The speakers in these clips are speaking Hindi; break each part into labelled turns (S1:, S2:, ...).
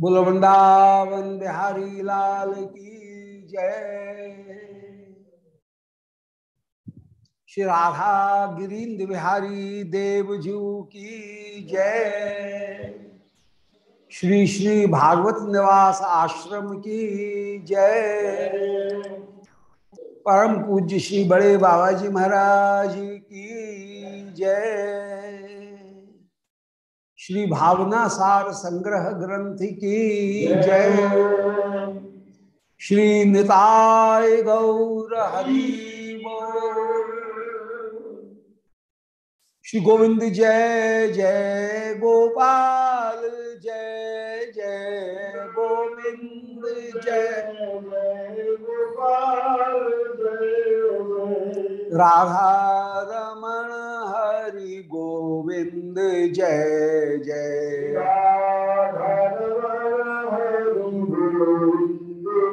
S1: बोल वृंदावन बिहारी लाल की जय। श्री राधा गिरीन्द्र बिहारी देवजू की जय। श्री श्री भागवत निवास आश्रम की जय। परम पूज्य श्री बड़े बाबा जी महाराज की जय। श्री भावना सार संग्रह ग्रंथ की जय। श्री निताय गौर हरि श्री गोविंद जय जय गोपाल, जय जय गोविंद, जय गोपाल। राधा रमण हरि गोविंद, जय जय।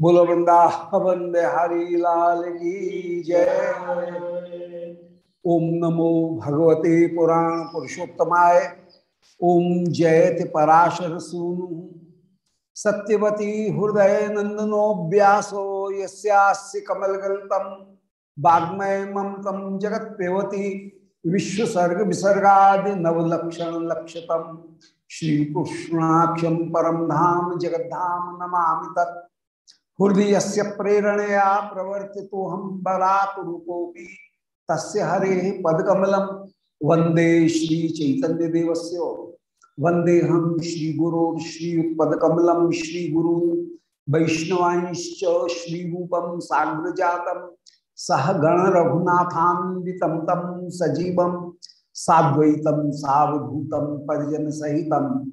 S1: बोलो वृंदावन बिहारी लाल की जय। ओम नमो भगवते पुराण पुरुषोत्तमाय। ओम जयति पराशर सूनु सत्यवती हृदय नंदनो व्यासो यस्यास्य कमलगल्तम वाग्मय ममतम जगत पेवती विश्वसर्ग विसर्गा नवलक्षण कृष्णाक्षम परम धाम जगद्धाम नमा तत्। हृदय से प्रेरणया प्रवर्ति तो हम बरात रूपोपी तस्य हरे पदकमलम। वंदे श्री चैतन्य देवस्य। वंदे हम श्री गुरु श्रीयुत्पकमलम श्री गुरु वैष्णवांश्च श्री रूपम साग्र जातम सह गण रघुनाथान्वितम तम सजीवम साद्वैतम सावधूतम परिजन सहितम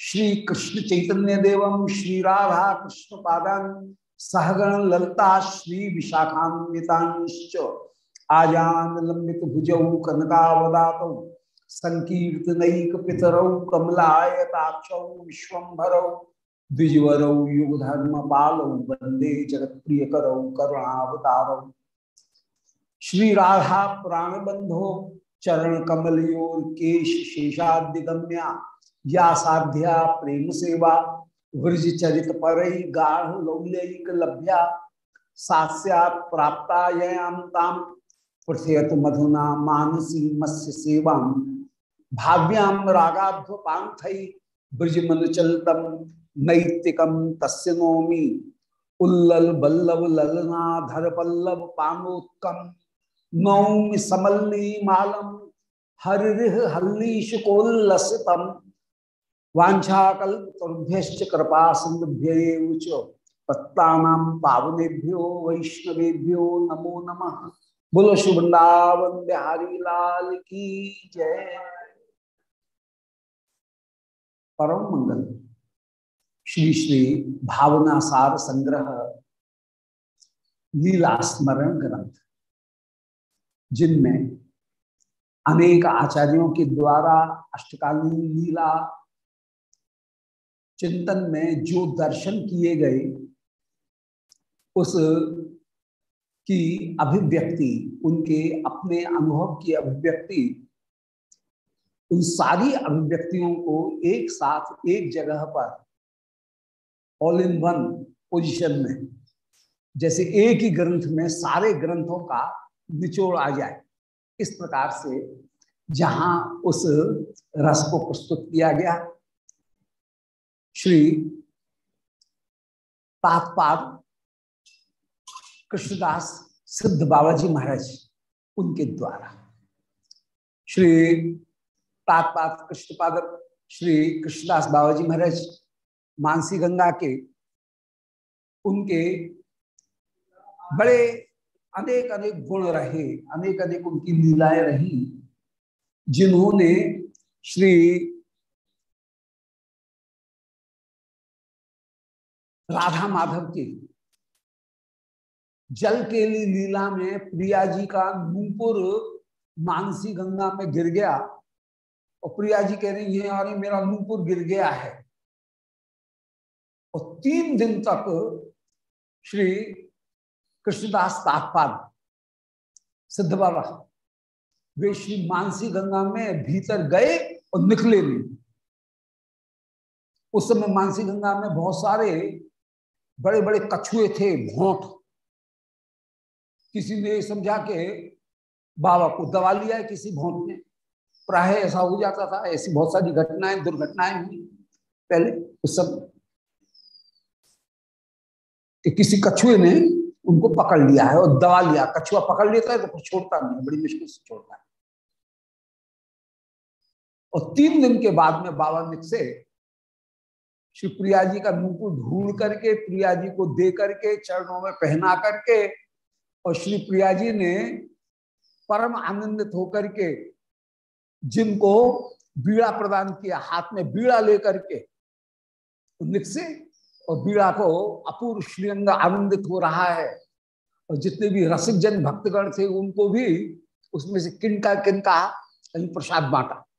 S1: श्री कृष्ण चैतन्य देवम श्री राधा कृष्ण पादान। सहगण ललता श्री विशाखान्वितांश्च। आजान लंबित भुजौ, कनकावदात संकीर्तनैक पितरौ कमलायताक्षौ, विश्वभरौ, द्विजवरौ युगधर्म पालौ वंदे जगत प्रिय करौ करुणावतारौ। श्री राधा प्राणबंधो चरण कमलयोर केश शेषादिगम्या, या साध्या प्रेम सेवा वृज चरित पर ही गाढ़ लौल्यक लभ्या, सास्यात प्राप्तायाम प्रथयत मधुना मानसी मत्स्य सेवा। भाव्याम रागाध्व पांथई ब्रजमन चलतम नैतिकम तस्य नौमी। उल्लल बल्लभ ललनाधर पल्लव पानोत्कम नौमि समल्ली मालम हरिह हल्लीशकोल्लसितम वाछाकल्पभ्य कृपा सिंधुभ्य पत्ता पावनेभ्यो वैष्णवेभ्यो नमो नमः। बोलो शुभृंदावन बिहारी लाल की जय। परम मंगल। श्री श्री भावना सार संग्रह लीला स्मरण ग्रंथ, जिनमें अनेक आचार्यों के द्वारा अष्टकालीन लीला चिंतन में जो दर्शन किए गए, उस, की अभिव्यक्ति, उनके अपने अनुभव की अभिव्यक्ति, उन सारी अभिव्यक्तियों को एक साथ, एक जगह पर ऑल इन वन पोजिशन में, जैसे एक ही ग्रंथ में सारे ग्रंथों का निचोड़ आ जाए, इस प्रकार से जहाँ उस रस को प्रस्तुत किया गया श्री तात्पाद कृष्णदास सिद्ध बाबा जी महाराज उनके द्वारा। श्री तात्पाद कृष्णपाद श्री कृष्णदास बाबा जी महाराज मानसी गंगा के उनके बड़े अनेक अनेक गुण रहे अनेक अनेक उनकी लीलाएँ रही, जिन्होंने श्री राधा माधव की। जल के लिए लीला में प्रिया जी का नूपुर मानसी गंगा में गिर गया। और प्रिया जी कह रही है अरे मेरा नूपुर गिर गया है। और तीन दिन तक श्री कृष्णदास तात्पाद सिद्ध बाबा वे श्री मानसी गंगा में भीतर गए और निकले नहीं। उस समय मानसी गंगा में बहुत सारे बड़े बड़े कछुए थे भोट किसी ने समझा के बाबा को दबा लिया है किसी भोट ने। प्राय ऐसा हो जाता था, ऐसी बहुत सारी घटनाएँ, दुर्घटनाएँ हुई पहले उस समय कि किसी कछुए ने उनको पकड़ लिया है और दबा लिया। कछुआ पकड़ लेता है तो कुछ छोड़ता नहीं बड़ी मुश्किल से छोड़ता है। और तीन दिन के बाद में बाबा निक से श्री प्रिया जी का मुकुट ढूंढ करके, प्रिया जी को दे करके, चरणों में पहना करके, और श्री प्रिया जी ने परम आनंदित होकर के जिनको बीड़ा प्रदान किया, हाथ में बीड़ा लेकर के से, और बीड़ा को अपूर्व श्रीअंग आनंदित हो रहा है। और जितने भी रसिक जन भक्तगण थे, उनको भी उसमें से किनका किनका कहीं प्रसाद बांटा।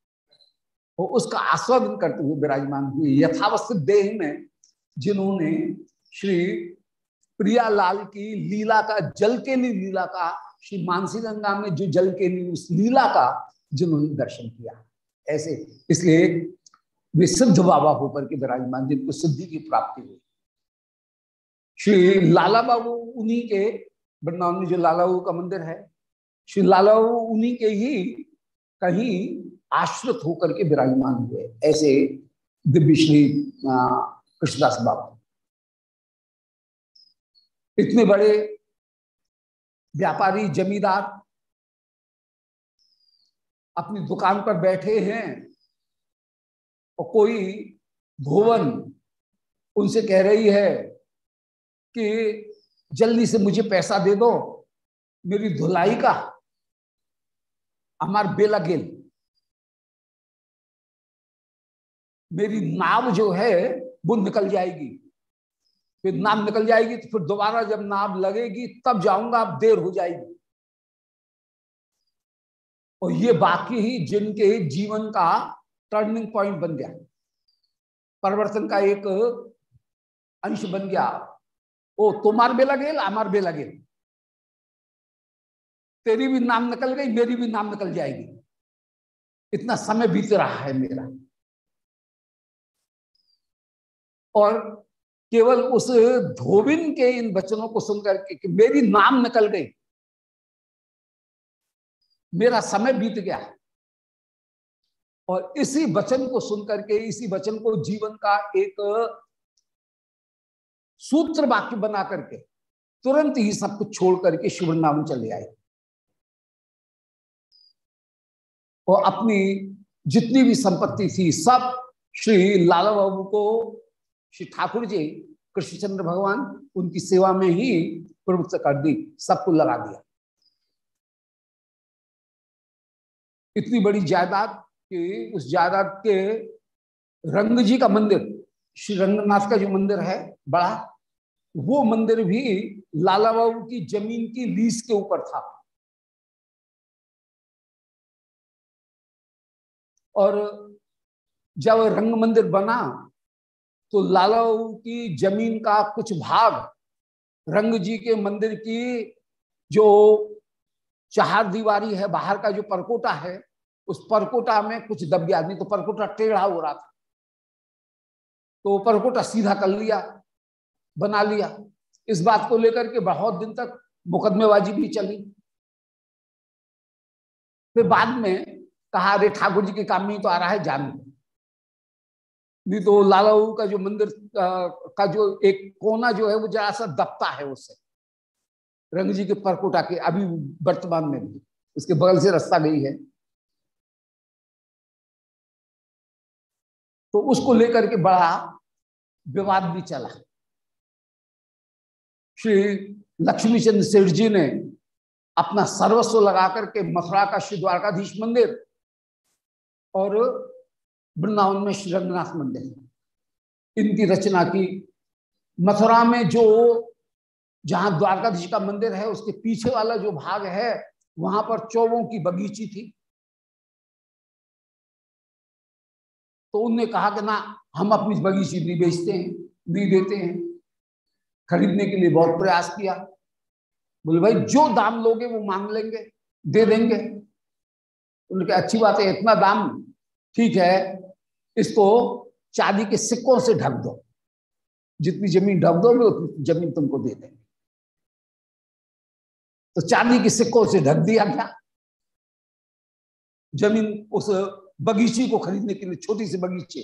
S1: और उसका आस्वादन करते हुए विराजमान हुए। यथावस्थित देह में जिन्होंने श्री प्रियालाल की लीला का जल के लिए लीला का, श्री मानसी गंगा में जो जल के लिए उस लीला का जिन्होंने दर्शन किया। ऐसे, इसलिए वे सिद्ध बाबा होकर के विराजमान, जिनको सिद्धि की प्राप्ति हुई। श्री लाला बाबू उन्हीं के, वृंदावन में जो लाला बाबू का मंदिर है, श्री लाला बाबू उन्हीं के ही कहीं आश्रित होकर के विराजमान हुए, ऐसे दिव्य श्री कृष्णदास बाबा। इतने बड़े व्यापारी, जमींदार अपनी दुकान पर बैठे हैं और कोई भुवन उनसे कह रही है कि जल्दी से मुझे पैसा दे दो, मेरी धुलाई का, हमार बेला गेल। मेरी नाव जो है, वो निकल जाएगी। फिर नाव निकल जाएगी तो फिर दोबारा जब नाव लगेगी, तब जाऊँगा, अब देर हो जाएगी। और ये बाकी ही जिनके जीवन का टर्निंग पॉइंट बन गया। परिवर्तन का एक अंश बन गया। ओ, तुम्हार बेला गेल हमार बेला गेल तेरी भी नाम निकल गई, मेरी भी नाम निकल जाएगी। इतना समय बीत रहा है मेरा। और केवल उस धोबिन के इन वचनों को सुनकर के कि मेरी नाम निकल गई। मेरा समय बीत गया। और इसी वचन को सुनकर के, इसी वचन को जीवन का एक सूत्र वाक्य बना करके तुरंत ही सब कुछ छोड़ करके शिव नाम चले आए। और अपनी जितनी भी संपत्ति थी, सब श्री लाला बाबू को श्री ठाकुर जी, कृष्णचंद्र भगवान, उनकी सेवा में ही प्रवृत्त कर दी, सबको लगा दिया। इतनी बड़ी जायदाद कि उस जायदाद के रंग जी का मंदिर, श्री रंगनाथ का जो मंदिर है, बड़ा, वो मंदिर भी लाला बाबू की ज़मीन की लीज के ऊपर था। और जब रंग मंदिर बना तो लाला बाबू की ज़मीन का कुछ भाग रंग जी के मंदिर की जो चार दीवारी है, बाहर का जो परकोटा है, उस परकोटा में कुछ दब गया नहीं तो परकोटा टेढ़ा हो रहा था। तो परकोटा सीधा कर लिया, बना लिया। इस बात को लेकर के बहुत दिन तक मुकदमेबाजी भी चली। फिर बाद में कहा, अरे ठाकुर जी के काम में तो आ रहा है, जान नहीं तो लाला का जो मंदिर का जो एक कोना जो है, वो जरा सा दबता है उससे। रंग जी के परकोटा के अभी वर्तमान में भी, उसके बगल से रास्ता गई है। तो उसको लेकर के बड़ा विवाद भी चला। श्री लक्ष्मी चंद्र सेठ जी ने अपना सर्वस्व लगा करके मथुरा का श्री द्वारकाधीश मंदिर और वृंदावन में श्री रंगनाथ मंदिर इनकी रचना की मथुरा में जो जहाँ द्वारकाधीश का मंदिर है, उसके पीछे वाला जो भाग है, वहाँ पर चौबों की बगीची थी। तो उनने कहा कि ना, हम अपनी बगीची नहीं बेचते हैं नहीं देते हैं। खरीदने के लिए बहुत प्रयास किया। बोले, भाई, जो दाम लोगे वो मांग लेंगे, दे देंगे। उनके अच्छी बात है, इतना दाम ठीक है इसको चांदी के सिक्कों से ढक दो। जितनी ज़मीन ढक दो उतनी ज़मीन तुमको दे देंगे। तो चांदी के सिक्कों से ढक दिया गया। ज़मीन उस बगीची को खरीदने के लिए, छोटी सी बगीचे,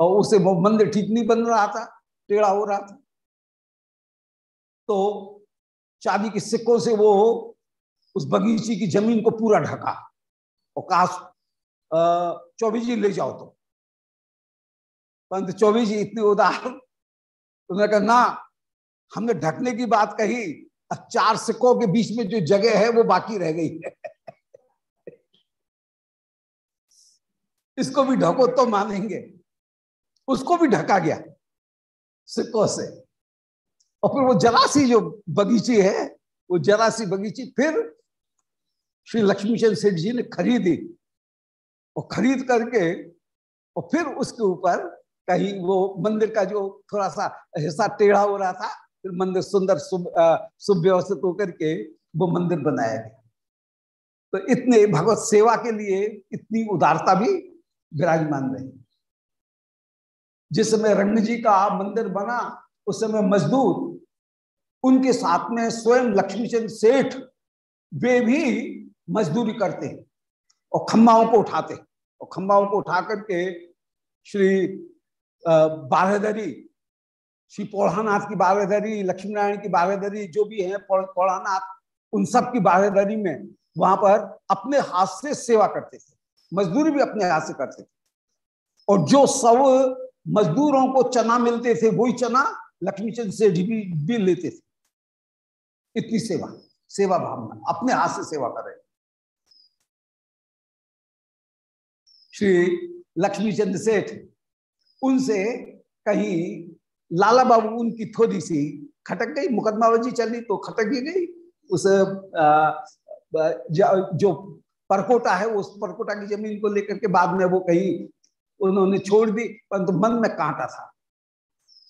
S1: और उसे वो मंदिर ठीक नहीं बन रहा था, टेढ़ा हो रहा था। तो चांदी के सिक्कों से वो उस बगीची की ज़मीन को पूरा ढका। और कहा चौबीस जी ले जाओ तो परंतु चौबीस जी, इतने उदार। उन्होंने कहा, ना, हमने ढकने की बात कही चार सिक्कों के बीच में जो जगह है, वो बाकी रह गई है। इसको भी ढको तो मानेंगे। उसको भी ढका गया सिक्कों से। और फिर वो जरासी जो बगीची है, वो जरासी बगीची फिर श्री लक्ष्मीचंद सेठ जी ने खरीदी। और खरीद करके, और फिर उसके ऊपर कहीं वो मंदिर का जो थोड़ा सा हिस्सा टेढ़ा हो रहा था, फिर मंदिर सुंदर सुव्यवस्थित होकर के वो मंदिर बनाया गया। तो इतने भगवत सेवा के लिए इतनी उदारता भी विराजमान रही। जिस समय रंग जी का मंदिर बना, उस समय मजदूर, उनके साथ में स्वयं लक्ष्मीचंद सेठ, वे भी मजदूरी करते और खम्बाओं को उठाते और खम्बाओं को उठा करके श्री बारहदरी श्री पौड़ानाथ की बारहदरी लक्ष्मी नारायण की बारहदरी जो भी है पौड़ानाथ उन सब की बारहदरी में वहाँ पर अपने हाथ से सेवा करते थे। मजदूरी भी अपने हाथ से करते थे। और जो सब मजदूरों को चना मिलते थे वही चना लक्ष्मीचंद से भी, भी लेते थे। इतनी सेवा सेवा भावना अपने हाथ से सेवा कर रहे श्री लक्ष्मीचंद सेठ उनसे कहीं लाला बाबू उनकी थोड़ी सी खटक गई मुकदमाबाजी चली तो खटक ही गई। उस जो परकोटा है, उस परकोटा की ज़मीन को लेकर के बाद में वो कहीं उन्होंने छोड़ दी, परंतु मन में कांटा था।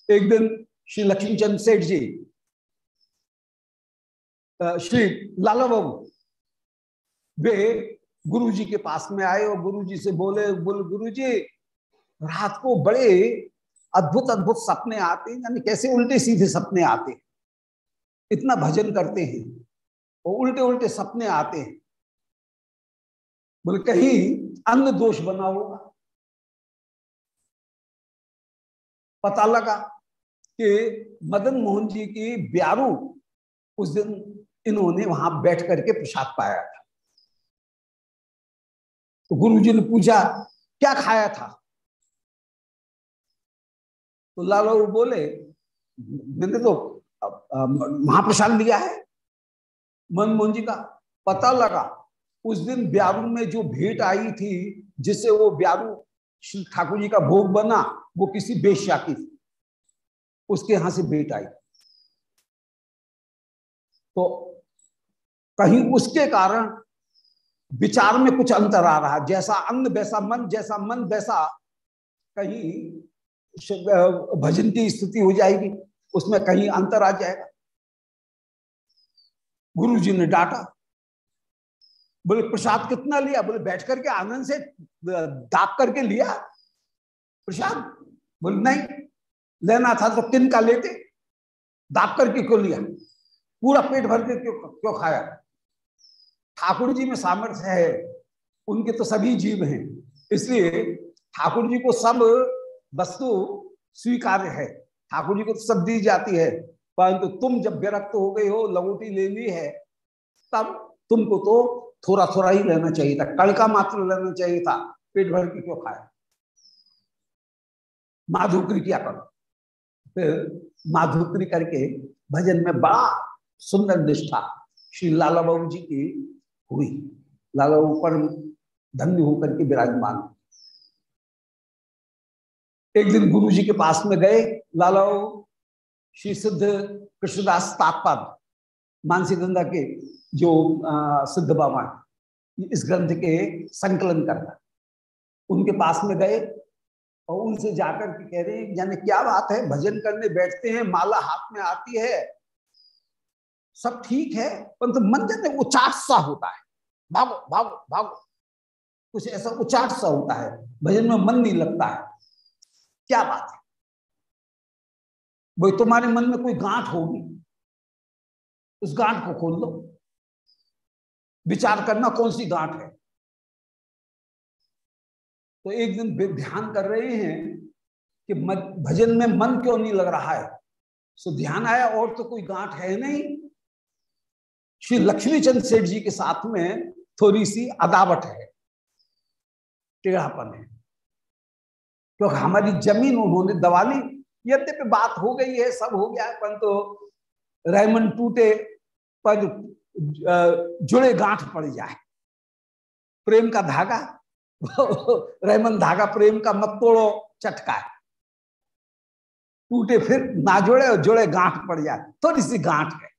S1: एक दिन श्री लक्ष्मीचंद सेठ जी श्री लाला बाबू, वे गुरु जी के पास में आए और गुरु जी से बोले बोले गुरु जी रात को बड़े अद्भुत अद्भुत सपने आते हैं, यानी कैसे उल्टे सीधे सपने आते हैं। इतना भजन करते हैं और उल्टे उल्टे सपने आते हैं। बोले, कहीं अन्न दोष बना होगा। पता लगा कि मदन मोहन जी की ब्यारू उस दिन इन्होंने वहाँ बैठ करके प्रसाद पाया था। तो गुरु जी ने पूछा, क्या खाया था? तो लाला बोले मैंने तो महाप्रसाद लिया है। मनमोहन जी का पता लगा। उस दिन ब्यारू में जो भेंट आई थी, जिससे वो ब्यारू श्री ठाकुर जी का भोग बना, वो किसी बेश्या की थी। उसके यहाँ से भेंट आई। तो कहीं उसके कारण विचार में कुछ अंतर आ रहा, जैसा अन्न, वैसा मन, जैसा मन, वैसा कहीं भजन की स्थिति हो जाएगी, उसमें कहीं अंतर आ जाएगा। गुरु जी ने डांटा, बोले, प्रसाद कितना लिया? बोले, बैठ करके आनंद से दाप करके लिया। प्रसाद? बोले, नहीं, लेना था तो किन का लेते? दाप करके क्यों लिया? पूरा पेट भर के क्यों क्यों खाया? ठाकुर जी में सामर्थ्य है, उनके तो सभी जीव हैं, इसलिए ठाकुर जी को सब वस्तु स्वीकार्य है। ठाकुर जी को तो सब दी जाती है, परंतु तो तुम जब विरक्त हो गए हो, लंगोटी ले ली है, तब तुमको तो थोड़ा थोड़ा ही लेना चाहिए था कड़का मात्र लेना चाहिए था, पेट भर के क्यों खाया? माधुकरी क्या करो? फिर माधुकरी करके भजन में बड़ा सुंदर निष्ठा श्री लाला बाबू जी की हुई। लाला ऊपर धन्य होकर के विराजमान। एक दिन गुरु जी के पास में गए लाला श्री सिद्ध कृष्णदास तात्पाद, मानसी गंगा के जो सिद्ध बाबा इस ग्रंथ के संकलन करता उनके पास में गए और उनसे जाकर के कह रहे हैं, जाने क्या बात है, भजन करने बैठते हैं, माला हाथ में आती है, सब ठीक है, परंतु मन जन उचाट सा होता है। भागो भागो भागो। कुछ ऐसा उचाट सा होता है, भजन में मन नहीं लगता है। क्या बात है? वो तुम्हारे मन में कोई गांठ होगी। उस गांठ को खोल लो। विचार करना कौन सी गांठ है। तो एक दिन ध्यान कर रहे हैं कि भजन में मन क्यों नहीं लग रहा है? सो ध्यान आया, और तो कोई गांठ है नहीं। श्री लक्ष्मी चंद सेठ जी के साथ में थोड़ी सी अदावट है। टेढ़ापन है। क्योंकि तो हमारी ज़मीन उन्होंने दबा ली। यद्यपि बात हो गई है, सब हो गया है, परंतु तो रहमन टूटे, पर जुड़े गांठ पड़ जाए। प्रेम का धागा, रहमन धागा प्रेम का मत तोड़ो, चटका टूटे फिर ना जुड़े और जुड़े गांठ पड़ जाए, थोड़ी सी गांठ है।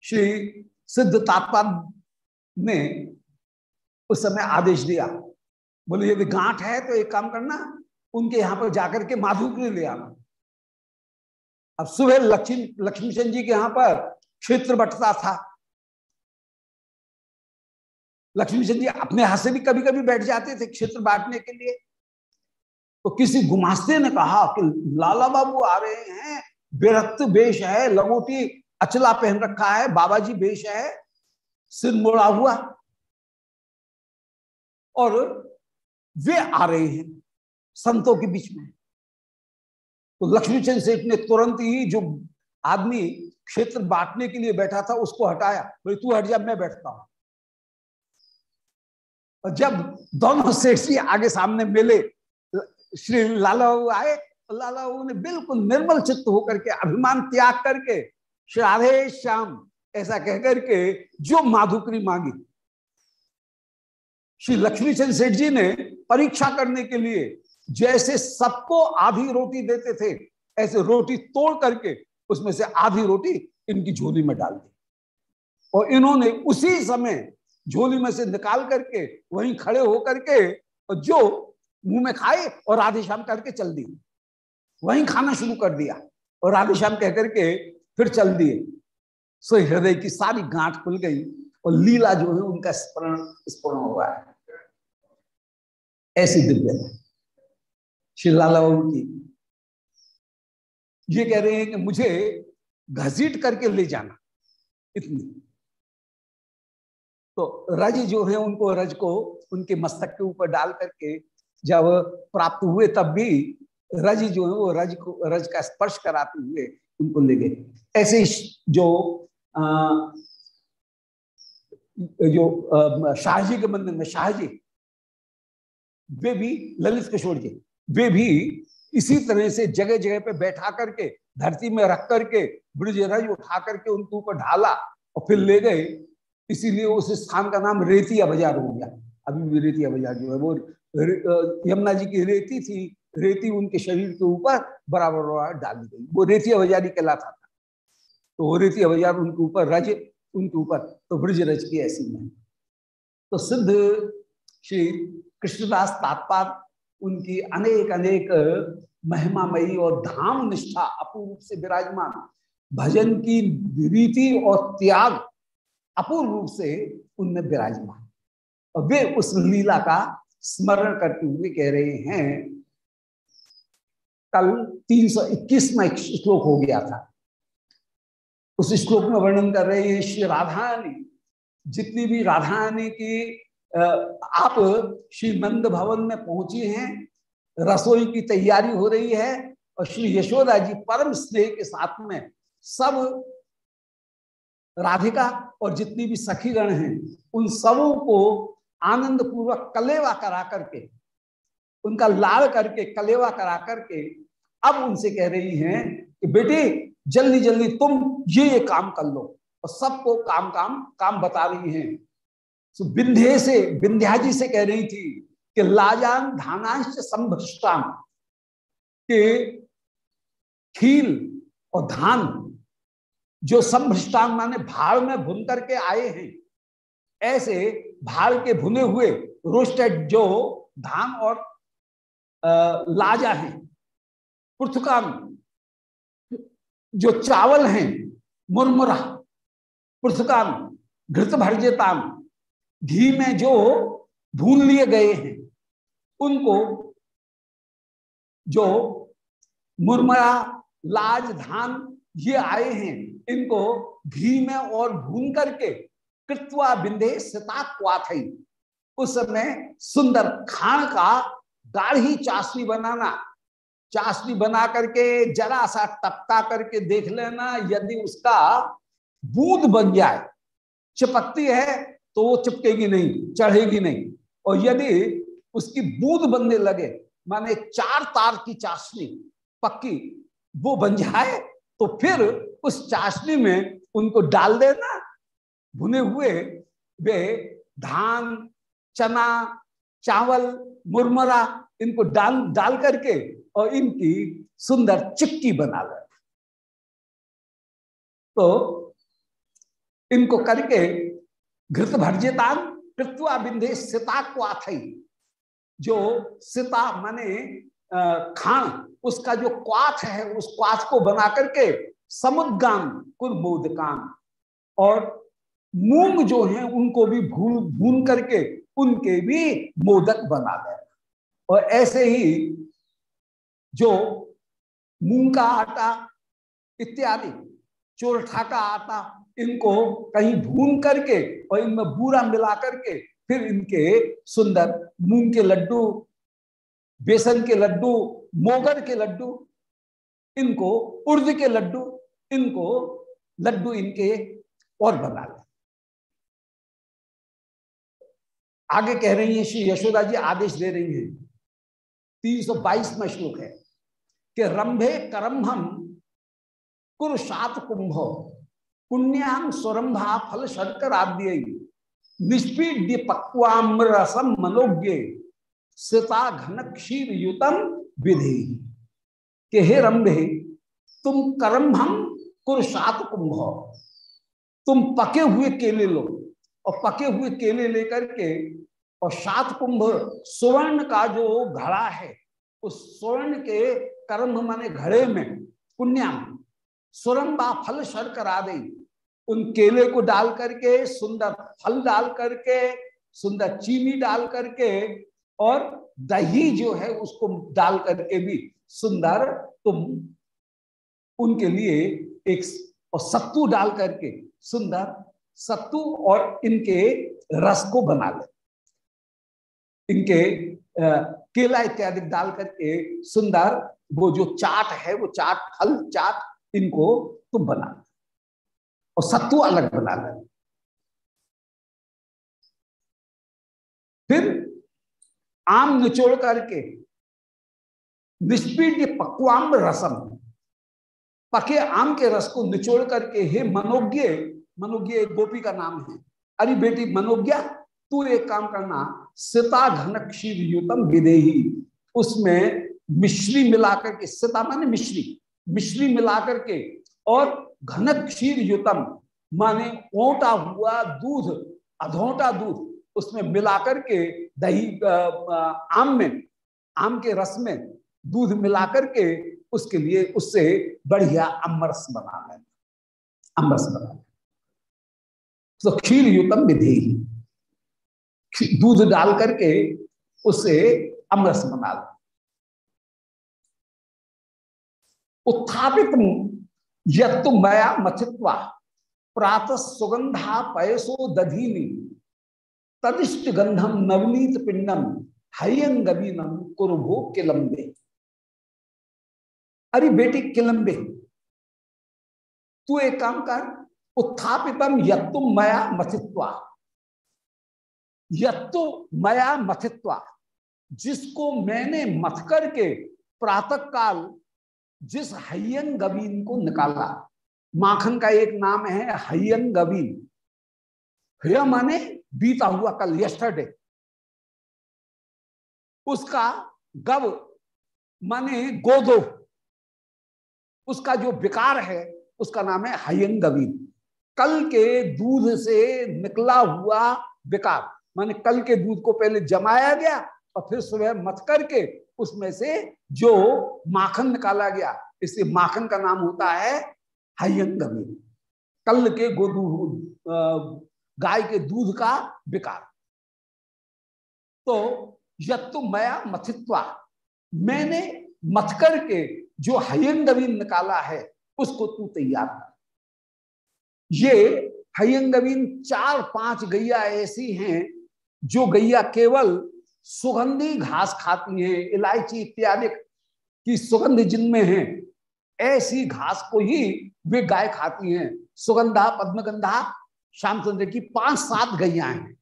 S1: श्री सिद्ध तात्पाद ने उस समय आदेश दिया बोले यदि गांठ है तो एक काम करना, उनके यहाँ पर जाकर के माधुकरी ले आना। अब सुबह लक्ष्मी लक्ष्मी चंद जी के यहाँ पर क्षेत्र बटता था। लक्ष्मी चंद जी अपने हाथ से भी कभी कभी बैठ जाते थे क्षेत्र बांटने के लिए। तो किसी गुमास्ते ने कहा कि, लाला बाबू आ रहे हैं विरक्त वेश है लगोटी अचला पहन रखा है बाबा जी वेश है, सिर मोड़ा हुआ। और वे आ रहे हैं संतों के बीच में। तो लक्ष्मीचंद सेठ ने तुरंत ही जो आदमी क्षेत्र बांटने के लिए बैठा था, उसको हटाया। बोले तू हट जा, मैं बैठता हूँ। और जब दोनों सेठ जी आगे सामने मिले, श्री लाला आए तो लाला ने बिल्कुल निर्मल चित्त होकर के, अभिमान त्याग करके श्राधे श्याम, ऐसा कहकर के जो माधुकरी मांगी। श्री लक्ष्मीचंद सेठ जी ने परीक्षा करने के लिए जैसे सबको आधी रोटी देते थे, ऐसे रोटी तोड़ करके उसमें से आधी रोटी इनकी झोली में डाल दी। और इन्होंने उसी समय झोली में से निकाल करके वहीं खड़े होकर के और जो मुँह में खाए और राधे श्याम करके चल दी वहीं खाना शुरू कर दिया और राधे श्याम कह करके फिर चल दिए। सो हृदय की सारी गांठ खुल गई और लीला जो है उनका स्मरण स्मरण हुआ है। ऐसी दिव्य। है श्री लाला की ये कह रहे हैं कि मुझे घसीट करके ले जाना इतनी। तो रज जो है उनको रज को उनके मस्तक के ऊपर डाल करके जब प्राप्त हुए तब भी रज जो है वो रज को रज का स्पर्श कराते हुए उनको ले गए। ऐसे जो आ, जो शाहजी के मंदिर में शाहजी वे भी ललित किशोर जी वे भी इसी तरह से जगह जगह पे बैठा करके, धरती में रख करके, ब्रज रज उठा करके उनके ऊपर ढाला और फिर ले गए। इसीलिए उस स्थान का नाम रेतिया बाज़ार हो गया। अभी भी रेतिया बाज़ार जो है वो यमुना जी की रेती थी। रेती उनके शरीर के ऊपर बराबर डाल गई। वो रेतिया बाजारी कहलाता था। तो वो रेतिया बाज़ार उनके ऊपर रज, उनके ऊपर तो ब्रज रज की ऐसी में तो सिद्ध श्री कृष्णदास तात्पाद उनकी अनेक अनेक महिमामयी और धाम निष्ठा अपूर्व से विराजमान। भजन की रीति और त्याग अपूर्व रूप से उनमें विराजमान। और वे उस लीला का स्मरण करते हुए कह रहे हैं, कल 321 में श्लोक हो गया था। उस श्लोक में वर्णन कर रहे हैं श्री राधानी जितनी भी राधानी की आप श्री नंद भवन में पहुँची हैं, रसोई की तैयारी हो रही है और श्री यशोदा जी परम स्नेह के साथ में सब राधिका और जितनी भी सखीगण हैं, उन सबों को आनंद पूर्वक कलेवा करा करके, उनका लाल करके, कलेवा करा करके अब उनसे कह रही हैं कि बेटी जल्दी जल्दी तुम ये ये काम कर लो और सबको काम काम काम बता रही हैं। तो विंध्य से विंध्या जी से कह रही थी कि लाजान धानांश संभ्रष्टान के खील और धान जो संभ्रष्टान माने भाड़ में भुन करके आए हैं, ऐसे भाड़ के भुने हुए रोस्टेड जो धान और लाजा है, पृथुकाम जो चावल हैं, मुरमुरा, पृथुकाम घृत भरजेताम घी में जो भून लिए गए हैं, उनको जो मुरमुरा, लाज, धान ये आए हैं, इनको घी में और भून करके कृत्वा बिंदे सीता उस समय सुंदर खान का गाढ़ी चाशनी बनाना, चाशनी बना करके जरा सा टपका करके देख लेना, यदि उसका बूंद बन जाए, चिपकती है तो वो चिपकेगी नहीं, चढ़ेगी नहीं। और यदि उसकी बूंद बनने लगे, माने चार तार की चाशनी पक्की वो बन जाए तो फिर उस चाशनी में उनको डाल देना। भुने हुए वे धान, चना, चावल, मुरमरा इनको डाल डाल करके और इनकी सुंदर चिक्की बना ले। तो इनको करके घृत भर्जितान कृत्वा बिंदे सीता क्वाथई जो सीता माने खान उसका जो क्वाथ है, उस क्वाथ को बना करके समुद्गान कुर्मोदकान और मूंग जो है, उनको भी भून भून करके उनके भी मोदक बना दे। और ऐसे ही जो मूंग का आटा, इत्यादि, चोरठा का आटा इनको कहीं भून करके और इनमें बूरा मिला करके फिर इनके सुंदर मूंग के लड्डू, बेसन के लड्डू, मोगर के लड्डू, इनको उर्द के लड्डू, इनको लड्डू इनके और बना ले। आगे कह रही है श्री यशोदा जी, आदेश दे रही है। तीन सौ बाईस में श्लोक है कि रंभे करम्भम कुरुषात कुंभ। पुण्याम स्वरंभा फल शर्कर आद्य निष्पीड्य पक्वाम्रसम मनोज्ञ। सीता घन क्षीर युतम विधि। के हे रंभे तुम करम्भम कुरुषात कुंभ। तुम पके हुए केले लो। और पके हुए केले लेकर के, और सात कुंभ स्वर्ण का जो घड़ा है, उस स्वर्ण के कर्म माने घड़े में पुण्याम सुरंबा फल शर करा दे उन केले को डाल करके, सुंदर फल डाल करके, सुंदर चीनी डाल करके और दही जो है उसको डाल करके भी सुंदर तुम उनके लिए एक और सत्तू डाल करके सुंदर सत्तू और इनके रस को बना ले। इनके केला इत्यादि डाल करके सुंदर वो जो चाट है, वो चाट फल, चाट इनको तुम बना और सत्तू अलग बना ले फिर आम निचोड़ करके निष्पीड पक्वाम रसम, पके आम के रस को निचोड़ करके, हे मनोज्ञ मनोज्ञ एक गोपी का नाम है। अरे बेटी मनोज्ञा, तू एक काम करना, सीता घन क्षीर युतम विदेही। उसमें मिश्री मिलाकर के, सीता माने मिश्री मिश्री मिलाकर के, और घन क्षीर युतम माने ओटा हुआ दूध, अधोटा दूध, उसमें मिलाकर के दही आम में, आम के रस में दूध मिलाकर के उसके लिए उससे बढ़िया अमरस बना लेना अमरस बना तो खीर युतम विधि दूध डाल करके उसे अमरस बना लो। उत्थापित यत्तु मया मथित्वा। प्रात सुगंधा पयसो दधीनी तदिष्ट गंधम नवनीत पिंडम हयंगवीनम कुरुभो किलंबे अरे बेटी किलंबे तू एक काम कर उत्थापितम यत्तु मया मथित्वा। यत्तु मया मथित्वा। जिसको मैंने मथ करके प्रातः काल जिस हयन गवीन को निकाला, माखन का एक नाम है हयन गवीन हय माने बीता हुआ कल यस्टरडे उसका गव माने गोदो। उसका जो विकार है, उसका नाम है हयन गवीन कल के दूध से निकला हुआ विकार, माने कल के दूध को पहले जमाया गया और फिर सुबह मत करके उसमें से जो माखन निकाला गया इससे माखन का नाम होता है हयंगमी। कल के गोदू गाय के दूध का विकार। तो यत्तु मया मथित्वा। मैंने मथ करके जो हयंगवीन निकाला है, उसको तू तैयार कर। ये हयंगवीन चार पाँच गैया ऐसी हैं, जो गैया केवल सुगंधी घास खाती हैं, इलायची इत्यादि की सुगंध जिनमें है, ऐसी घास को ही वे गाय खाती हैं। सुगंधा, पद्मगंधा, श्यामचंद्र की पाँच सात गैया हैं।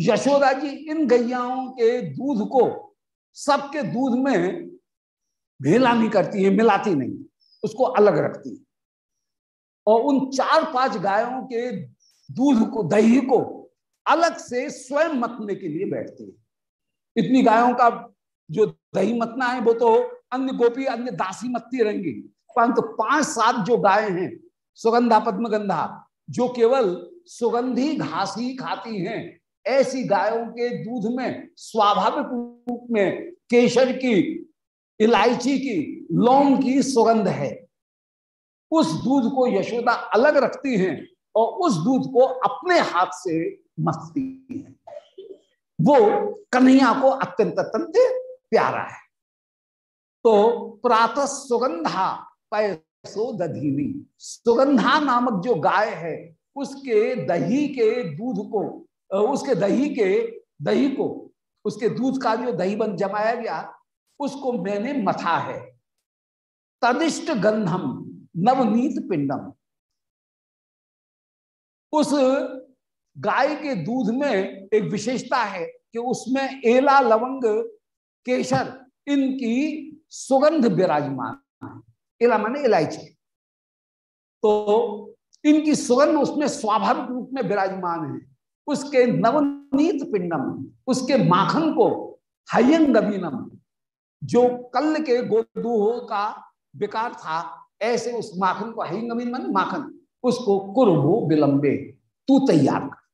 S1: यशोदा जी, इन गैयाओं के दूध को सबके दूध में भेला नहीं करती है, मिलाती नहीं उसको अलग रखती है। और उन चार पाँच गायों के दूध को, दही को अलग से स्वयं मतने के लिए बैठती है। इतनी गायों का जो दही मतना है, वो तो अन्य गोपी, अन्य दासी मत्ती रहेंगी। परंतु तो पाँच सात जो गाय हैं, सुगंधा, पद्मगंधा, जो केवल सुगंधी घास ही खाती हैं, ऐसी गायों के दूध में, स्वाभाविक रूप में केशर की, इलायची की, लौंग की सुगंध है। उस दूध को यशोदा अलग रखती हैं और उस दूध को अपने हाथ से मस्ती है। वो कन्हैया को अत्यंत अत्यंत प्यारा है। तो प्रातः सुगंधा पैसो दधीनी। सुगंधा नामक जो गाय है, उसके दही के दूध को उसके दही के, दही को, उसके दूध का जो दही बन जमाया गया, उसको मैंने मथा है। तदिष्ट गंधम, नवनीत पिंडम। उस गाय के दूध में एक विशेषता है कि उसमें एला, लवंग केशर इनकी सुगंध विराजमान एला माने इलायची। तो इनकी सुगंध उसमें स्वाभाविक रूप में विराजमान है। उसके नवनीत पिंडम, उसके माखन को हयंगवीनम जो कल के गोदूह का विकार था, ऐसे उस माखन को हयंगवीन मन माखन। उसको कुरबो विलंबे, तू तैयार कर।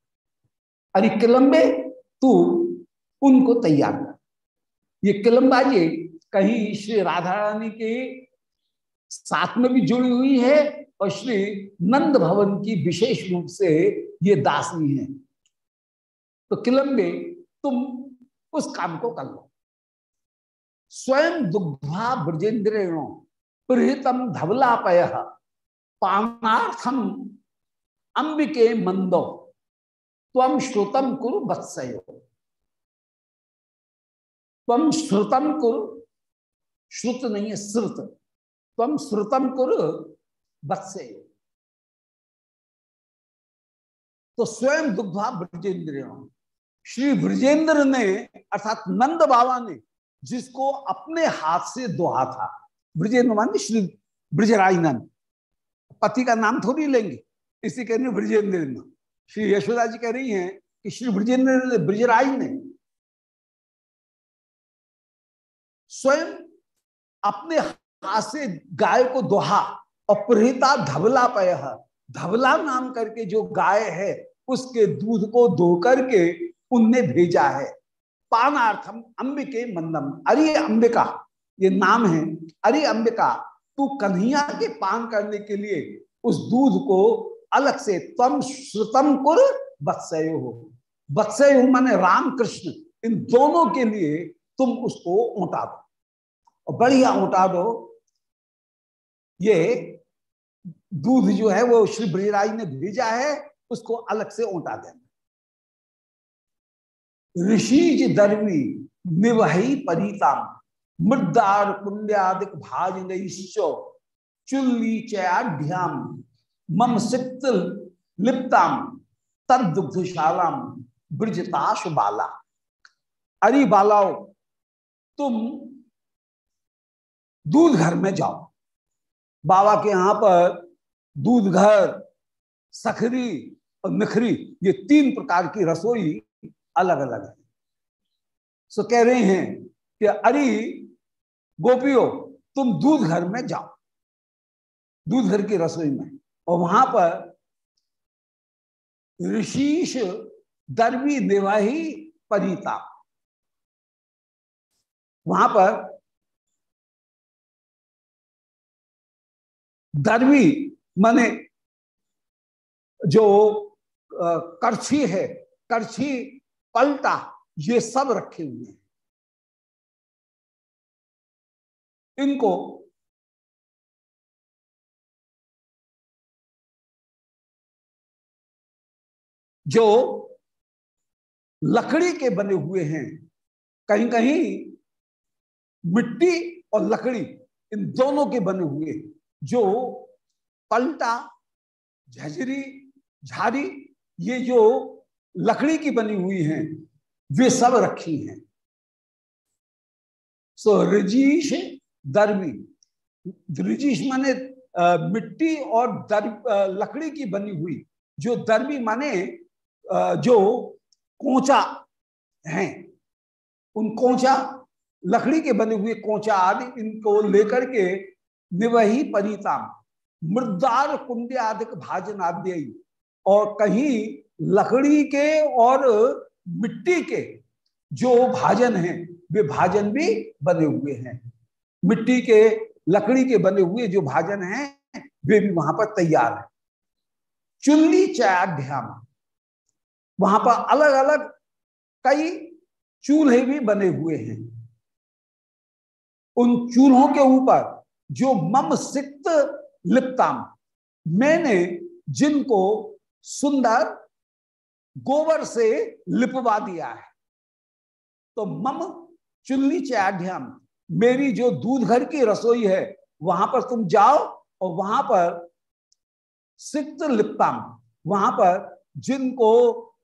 S1: अरे किलंबे, तू उनको तैयार कर। ये किलंबाजी कहीं श्री राधा रानी के साथ में भी जुड़ी हुई है और श्री नंद भवन की विशेष रूप से ये दासनी है। तो किलंबे, तुम उस काम को कर लो। स्वयं दुग्धा ब्रजेंद्रेणो प्रहितम धवलापय, पानार्थम अंबिके मंदो। तम श्रुतम कुरु वत्सयो। तम श्रुतम कुरु, श्रुत नहीं है, श्रुत। तम श्रुतम कुरु वत्सयो। तो स्वयं दुग्धा ब्रजेंद्र श्री ब्रजेंद्र ने, अर्थात नंद बाबा ने, जिसको अपने हाथ से दोहा था, ब्रजेंद्र मान श्री ब्रजराज नंद पति का नाम थोड़ी लेंगे, इसी कहने ब्रजेंद्र श्री यशोदा जी कह रही हैं कि श्री ब्रजेंद्र ब्रजराज ने स्वयं अपने हाथ से गाय को दोहा और धवला पय धवला नाम करके जो गाय है, उसके दूध को धो करके उनने भेजा है। पानार्थम अंबिके मंदम। अरे अंबिका, ये नाम है। अरे अंबिका, तू कन्हैया के पान करने के लिए उस दूध को अलग से तम श्रुतम कुर बत्सय हो। बत्सय माने राम कृष्ण इन दोनों के लिए तुम उसको उठा दो। और बढ़िया उठा दो। ये दूध जो है वो श्री ब्रजराज ने भेजा है, उसको अलग से उठा देना। ऋषिज दर्वी निवही परिता मृदार कुंड्यादिक भाज चुल्ली चयाढ़्याम मम सिक्त लिप्ताम तद दुग्धशालाम ब्रजताश बाला। अरे बालाओ, तुम दूध घर में जाओ। बाबा के यहाँ पर दूध घर, सखरी और निखरी, ये तीन प्रकार की रसोई अलग अलग है। सो कह रहे हैं कि अरे गोपियों, तुम दूध घर में जाओ। दूध घर की रसोई में। और वहाँ पर ऋषिश दरवी देवाही परिता। वहाँ पर दरवी माने जो करछी है, करछी पलटा ये सब रखे हुए हैं। इनको जो लकड़ी के बने हुए हैं कहीं कहीं मिट्टी और लकड़ी, इन दोनों के बने हुए जो पलटा, झजरी, झारी, ये जो लकड़ी की बनी हुई हैं, वे सब रखी हैं। सो रजीश दरवी रजीश माने मिट्टी और दर लकड़ी की बनी हुई, जो दरवी माने जो कोचा हैं, उन कोचा, लकड़ी के बने हुए कोचा आदि, इनको लेकर के निवही परिता मृदार कुंड आदि भाजन आद्य और कहीं लकड़ी के और मिट्टी के जो भाजन हैं, वे भाजन भी बने हुए हैं। मिट्टी के, लकड़ी के बने हुए जो भाजन हैं, वे भी वहाँ पर तैयार है। चुल्ली चायाध्याम वहाँ पर अलग अलग कई चूल्हे भी बने हुए हैं। उन चूल्हों के ऊपर जो मम सिक्त लिप्ताम मैंने जिनको सुंदर गोबर से लिपवा दिया है। तो मम चुल्ली चाढ़्याम मेरी जो दूध घर की रसोई है वहाँ पर तुम जाओ और वहाँ पर सिक्त लिप्ताम वहाँ पर जिनको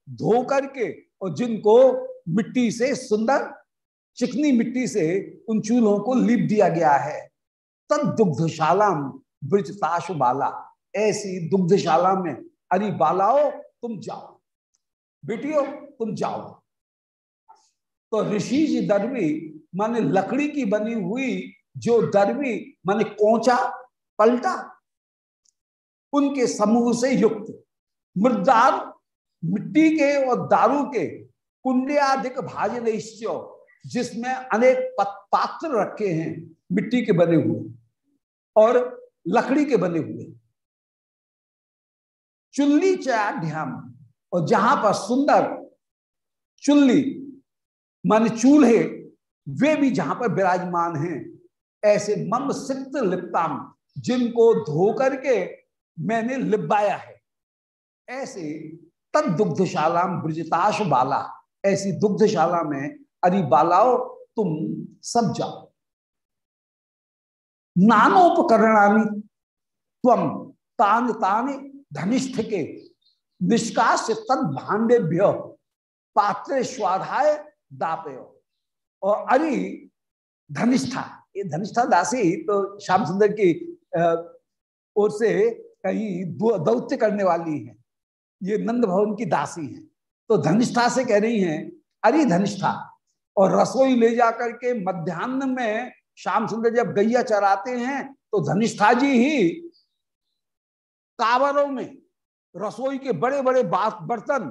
S1: धो करके और जिनको मिट्टी से सुंदर, चिकनी मिट्टी से उन चूल्हों को लिप दिया गया है। तद दुग्धशाला ब्रजताश बाला। ऐसी दुग्धशाला में, अरे बालाओ, तुम जाओ। बेटियों, तुम जाओ। तो ऋषि जी दरवी माने लकड़ी की बनी हुई जो दरवी माने कोचा, पलटा, उनके समूह से युक्त, मृदार मिट्टी के और दारू के कुंड्याधिक भाजन जिसमें अनेक पात्र रखे हैं, मिट्टी के बने हुए और लकड़ी के बने हुए। चुल्ली ध्यान और जहाँ पर सुंदर चुल्ली मान चूल्हे, वे भी जहाँ पर विराजमान हैं, ऐसे मम सिक्त लिप्ताम जिनको धो करके मैंने लिबाया है। ऐसे तद दुग्धशाला ब्रजताश बाला। ऐसी दुग्धशाला में, अरे बालाओ, तुम सब जाओ। नानोपकरणानी तम तान तान धनिष्ठ के निष्काश तद भांडेभ्य पात्र स्वाधाय दापय। और अरि, धनिष्ठा। ये धनिष्ठा दासी तो श्याम सुंदर की ओर से कहीं दौत्य करने वाली है। ये नंद भवन की दासी है। तो धनिष्ठा से कह रही हैं, अरे धनिष्ठा, और रसोई ले जाकर के मध्यान्ह में श्याम सुंदर जब गैया चराते हैं तो धनिष्ठा जी ही कावरों में रसोई के बड़े बड़े बात बर्तन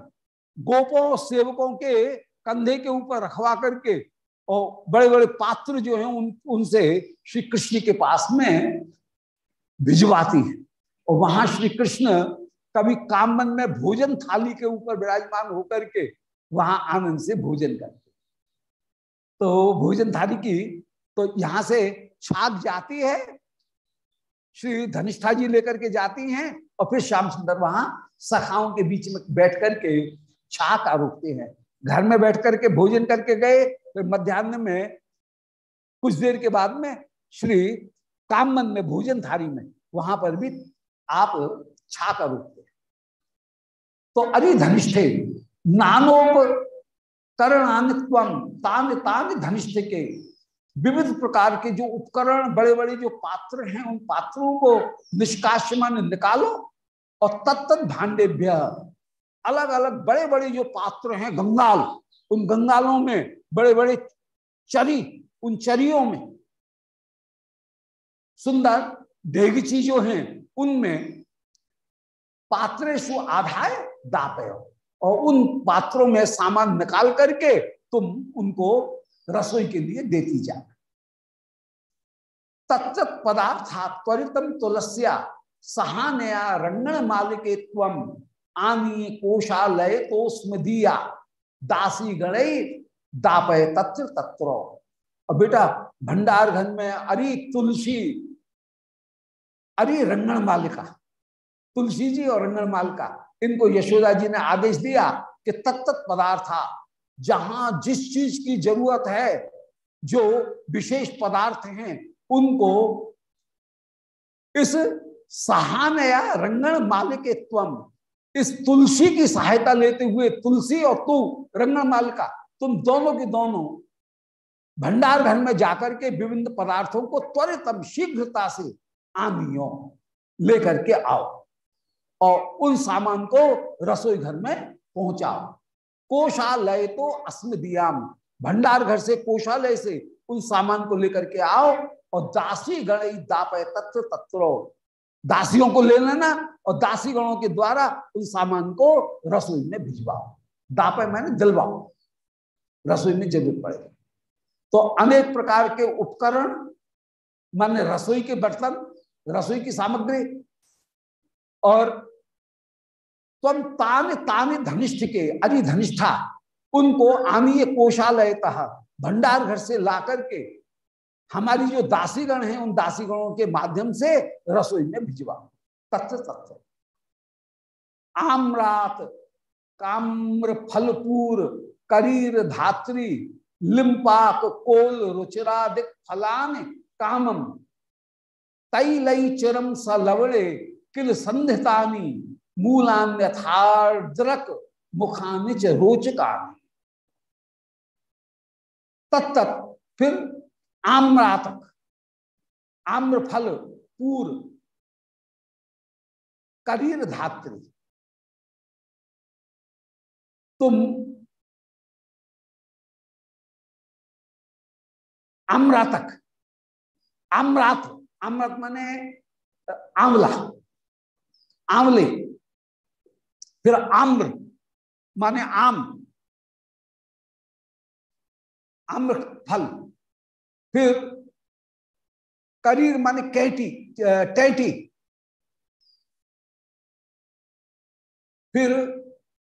S1: गोपों, सेवकों के कंधे के ऊपर रखवा करके और बड़े बड़े पात्र जो हैं उन, उनसे श्री कृष्ण के पास में भिजवाती है। और वहाँ श्री कृष्ण कभी कामन में भोजन थाली के ऊपर विराजमान होकर के वहाँ आनंद से भोजन करते तो भोजन थाली की तो यहाँ से छाक जाती है, श्री धनिष्ठा जी लेकर के जाती हैं और फिर श्याम सुंदर वहाँ सखाओं के बीच में बैठ करके छाक आरोपते हैं। घर में बैठ करके भोजन करके गए, फिर मध्यान्ह में, कुछ देर के बाद में श्री कामन में भोजन थारी में, वहाँ पर भी आप छाक आरोपते तो अरे धनिष्ठे, नानोप करणानित्व तान तान धनिष्ठ के विविध प्रकार के जो उपकरण बड़े बड़े जो पात्र हैं, उन पात्रों को निष्काशमान निकालो और तत्त भांडेभ्य। अलग अलग बड़े बड़े जो पात्र हैं, गंगाल, उन गंगालों में बड़े बड़े चरी, उन चरियों में। सुंदर देगची जो हैं, उनमें पात्रेशु आधाय दापय और उन पात्रों में सामान निकाल करके तुम उनको रसोई के लिए देती जा तत्त पदार्थ त्वरितम तुलस्या सहानया रंगण मालिके तम आनी कोशालय तो स्मदिया दासी गणय दापय तत्र तत्रो। और बेटा भंडार घन में अरे तुलसी, अरे रंगण मालिका तुलसी जी और रंगण मालिका इनको यशोदा जी ने आदेश दिया कि तत्त पदार्थ, जहाँ जिस चीज़ की ज़रूरत है, जो विशेष पदार्थ हैं, उनको इस सहानया रंगण मालिक इस तुलसी की सहायता लेते हुए, तुलसी और तू, रंगण मालिका, तुम दोनों के दोनों भंडार घर में जाकर के विभिन्न पदार्थों को त्वरितम शीघ्रता से आनियो, लेकर के आओ। और उन सामान को रसोई घर में पहुंचाओ। कोशालय तो अस्मदियाम भंडार घर से कोशालय से उन सामान को लेकर के आओ और दासी गण दापय तत्व तत्व दासियों को ले लेना और दासी गणों के द्वारा उन सामान को रसोई में भिजवाओ। दापय मैंने दिलवाओ रसोई में ज़रूरत पड़ेगी तो अनेक प्रकार के उपकरण, माने रसोई के बर्तन, रसोई की सामग्री और तुम तान तान धनिष्ठ के अरि धनिष्ठा। उनको आनीय कोशालय भंडार घर से ला करके हमारी जो दासीगण है, उन दासीगणों के माध्यम से रसोई में भिजवा। तत्व तत्व आम्रात, काम्र, फलपूर, करीर, धात्री लिम्पाक कोल रुचिरादिक फलान, कामम। तैलई चिरम सलवड़े किल संधितानी मूलान्यथार्द्रक मुखानिच रोचकानी। तत्त फिर आम्रातक। आम्र फल पूर, कबीर धात्री। तुम आम्रातक। आम्रात, आम्रत माने आंवला। आंवले। फिर आम्र, माने आम। आम्र फल। फिर करीर माने कैटी टैटी। फिर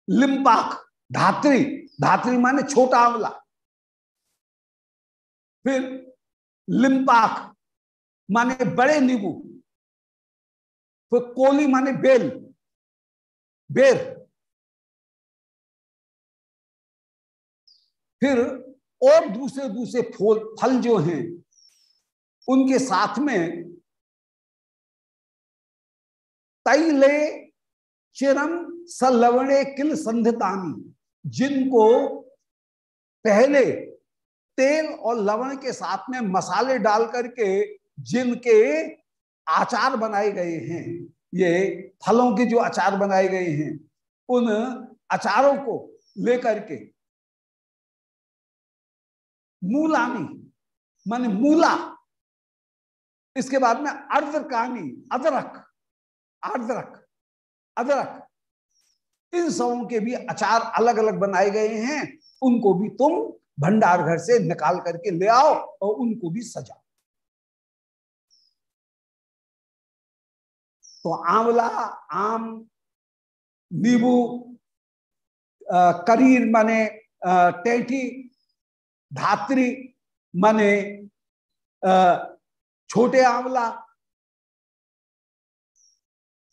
S1: लिम्पाक धात्री। धात्री माने छोटा आंवला। फिर लिम्पाक माने बड़े नींबू। फिर कोली माने बेल। बेर फिर और दूसरे दूसरे फूल, फल जो हैं, उनके साथ में तैले चिरम सलवणे किल संधितानी, जिनको पहले तेल और लवण के साथ में मसाले डाल करके जिनके आचार बनाए गए हैं। ये फलों के जो अचार बनाए गए हैं, उन अचारों को लेकर के मूलानी माने मूला, इसके बाद में अर्धकानी अदरक अदरक अदरक, इन सबों के भी अचार अलग अलग बनाए गए हैं, उनको भी तुम भंडार घर से निकाल करके ले आओ और उनको भी सजाओ। तो आंवला, आम, नींबू करीर माने टेठी, धात्री माने छोटे आंवला।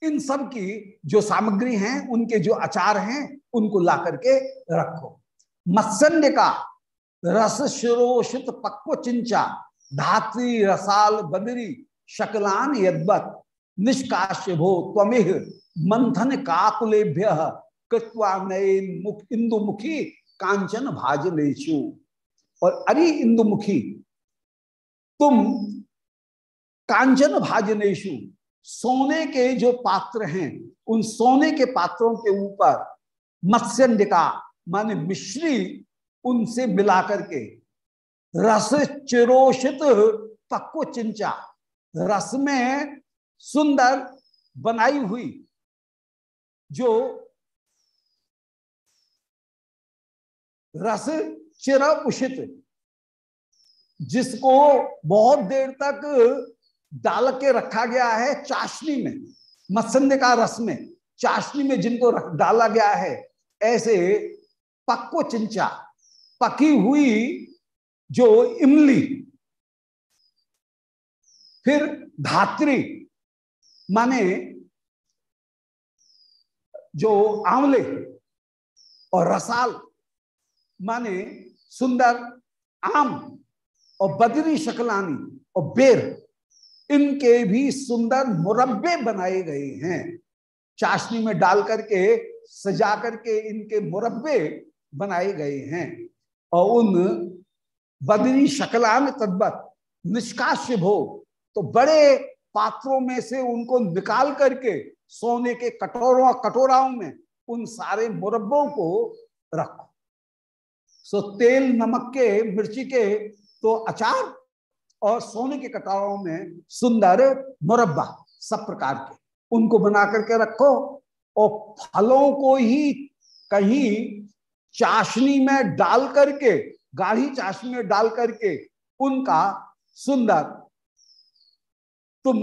S1: इन सब की जो सामग्री हैं, उनके जो अचार हैं, उनको ला करके रखो। मत्स्य का रस शिरोषित पक्व चिंचा, धात्री, रसाल, बदरी, शकलान, यदवत निष्काश्य भो त्वमिह मंथन काकुलेभ्य कृत्वा नयन मुख इंदुमुखी कांचन भाजलेशु और अरे इंदुमुखी, तुम कांचन भाजनेशु सोने के जो पात्र हैं, उन सोने के पात्रों के ऊपर मत्स्यंडिका, माने मिश्री, उनसे मिलाकर के रस चिरोषित पक्को चिंचा रस में सुंदर बनाई हुई जो रस चिर उषित जिसको बहुत देर तक डाल के रखा गया है चाशनी में मत्स्य का रस में चाशनी में जिनको रख, डाला गया है ऐसे पक्को चिंचा पकी हुई जो इमली फिर धात्री माने जो आंवले और रसाल, माने सुंदर आम और बदरी शकलानी और बेर, इनके भी सुंदर मुरब्बे बनाए गए हैं। चाशनी में डाल करके, सजा करके इनके मुरब्बे बनाए गए हैं। और उन बदरी शकलान तद्वत निष्काश्य भोग तो बड़े पात्रों में से उनको निकाल करके सोने के कटोरों, कटोराओं में उन सारे मुरब्बों को रखो। सो तेल नमक के, मिर्ची के तो अचार और सोने के कटारों में सुंदर मुरब्बा सब प्रकार के उनको बना करके रखो और फलों को ही कहीं चाशनी में डाल करके, गाढ़ी चाशनी में डाल करके उनका सुंदर तुम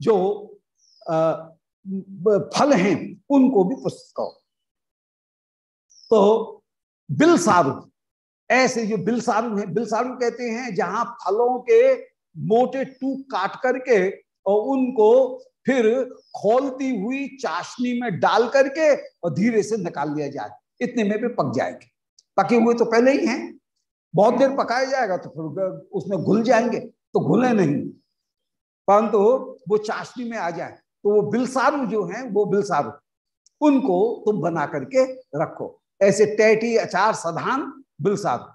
S1: जो फल हैं, उनको भी प्रस्तुत करो। तो बिल सारू ऐसे जो बिल सारू है बिल सारू कहते हैं, जहाँ फलों के मोटे टूक काट करके और उनको फिर खोलती हुई चाशनी में डाल करके और धीरे से निकाल लिया जाए। इतने में भी पक जाएँगे। पके हुए तो पहले ही हैं। बहुत देर पकाया जाएगा तो फिर उसमें घुल जाएँगे तो घुले नहीं। परंतु वो चाशनी में आ जाए तो वो बिलसारू जो हैं, वो बिलसारू। उनको तुम बना करके रखो। ऐसे टैटी अचार सधान बिलसारू।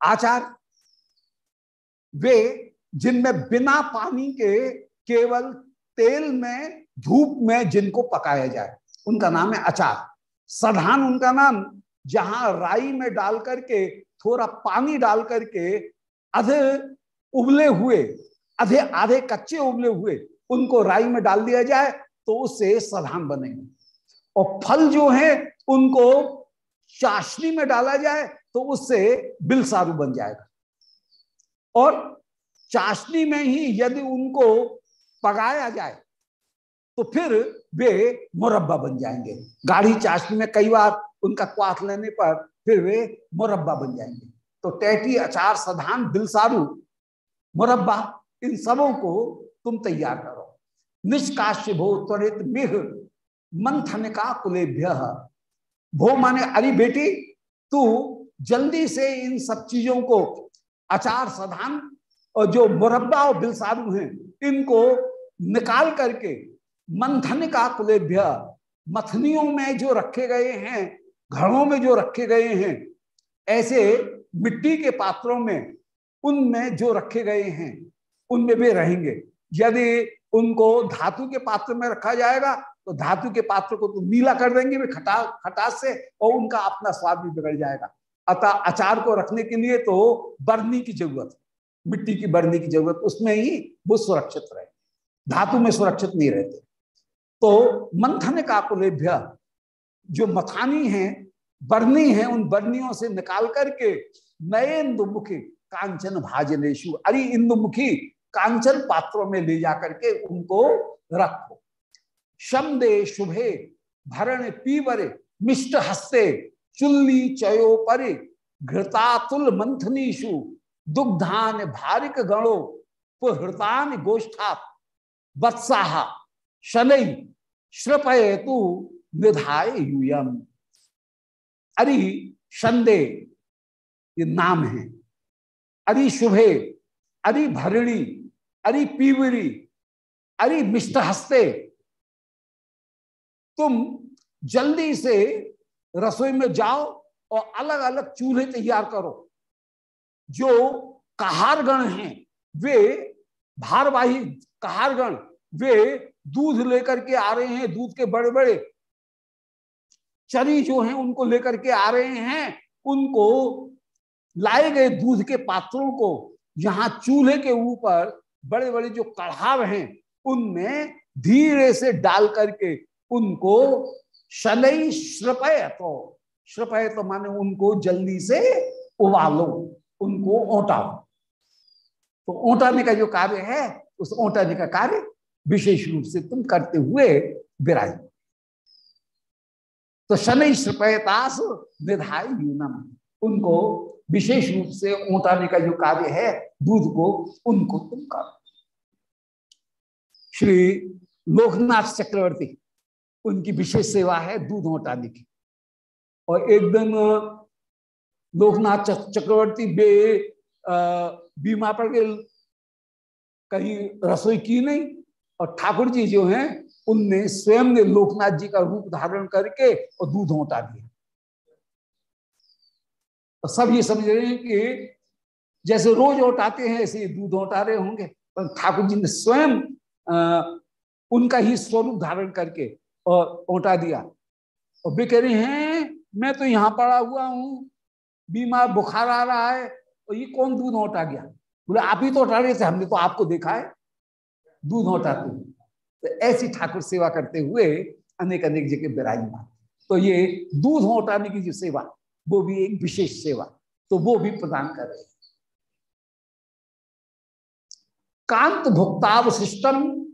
S1: आचार, वे जिनमें बिना पानी के केवल तेल में, धूप में जिनको पकाया जाए, उनका नाम है अचार। सधान उनका नाम, जहाँ राई में डाल करके, थोड़ा पानी डाल करके आधे उबले हुए, आधे आधे कच्चे उबले हुए, उनको राई में डाल दिया जाए तो उससे सधान बनेंगे। और फल जो है, उनको चाशनी में डाला जाए तो उससे बिलसारू बन जाएगा। और चाशनी में ही यदि उनको पकाया जाए तो फिर वे मुरब्बा बन जाएँगे। गाढ़ी चाशनी में कई बार उनका क्वाथ लेने पर फिर वे मुरब्बा बन जाएँगे। तो टैटी, अचार, सधान बिलसारू मुरब्बा, इन सबों को तुम तैयार करो। निष्काश्य भो त्वरित मिह मंथन का कुलेभ्य। भो माने अरे बेटी, तू जल्दी से इन सब चीज़ों को, अचार, सधान और जो मुरब्बा और बिलसारू हैं, इनको निकाल करके मंथन का कुलेभ्य, मथनियों में जो रखे गए हैं, घड़ों में जो रखे गए हैं, ऐसे मिट्टी के पात्रों में, उनमें जो रखे गए हैं, उनमें भी रहेंगे। यदि उनको धातु के पात्र में रखा जाएगा तो धातु के पात्र को तो नीला कर देंगे वे खटा, खटास से, और उनका अपना स्वाद भी बिगड़ जाएगा। अतः अचार को रखने के लिए तो बरनी की ज़रूरत, मिट्टी की बरनी की ज़रूरत, उसमें ही वो सुरक्षित रहे। धातु में सुरक्षित नहीं रहते। तो मंथन का कुलेभ्य जो मथानी है, बर्नी है, उन बर्नियों से निकाल करके नए इंदुमुखी कांचन भाजनेशु। अरे इंदुमुखी कांचन पात्रों में ले जाकर के उनको रखो। शमदे शुभे भरण पीवरे मिष्ट हस्ते चुल्ली चयो परे घृतातुल मंथनीशु। दुग्धान भारिक गणो पुहृतान गोष्ठा वत्साह शनै श्रपयतु निधाय यूयम। अरि, शंदे ये नाम है। अरि शुभे, अरि भरणी, अरि पीवरी, अरि मिष्ट हस्ते। तुम जल्दी से रसोई में जाओ और अलग अलग चूल्हे तैयार करो। जो कहारगण हैं, वे भारवाही कहारगण, वे दूध लेकर के आ रहे हैं, दूध के बड़े बड़े चरी जो हैं, उनको लेकर के आ रहे हैं, उनको लाए गए दूध के पात्रों को यहाँ चूल्हे के ऊपर बड़े बड़े जो कढ़ाव हैं, उनमें धीरे से डाल करके उनको शनई श्रपय तो श्रपय तो माने उनको जल्दी से उबालो, उनको ओटाओ। तो ओटाने का जो कार्य है, उस ओटाने का कार्य विशेष रूप से तुम करते हुए विराज तो शनि श्रपयतास निधाय यूनम। उनको विशेष रूप से ओटाने का जो कार्य है, दूध को, उनको तुम करो। श्री लोकनाथ चक्रवर्ती, उनकी विशेष सेवा है दूध ओटाने की। और एक दिन लोकनाथ चक्रवर्ती बे बीमा पर के कहीं रसोई की नहीं, और ठाकुर जी जो हैं, उनने स्वयं ने लोकनाथ जी का रूप धारण करके और दूध ओटा दिया और सब ये समझ रहे हैं कि जैसे रोज ओटाते हैं, ऐसे दूध ओटा रहे होंगे। पर ठाकुर जी ने स्वयं उनका ही स्वरूप धारण करके और ओटा दिया। और वे कह रहे हैं, मैं तो यहाँ पड़ा हुआ हूँ, बीमार बुखार आ रहा है, और ये कौन दूध ओटा गया? बोले, आप ही तो उठा रहे थे, हमने तो आपको देखा है, दूध उठाते हुए तो ऐसी ठाकुर सेवा करते हुए अनेक अनेक जगह विराजमान तो ये दूध उठाने की जो सेवा वो भी एक विशेष सेवा तो वो भी प्रदान कर रहे कांत भुक्तावशिष्टम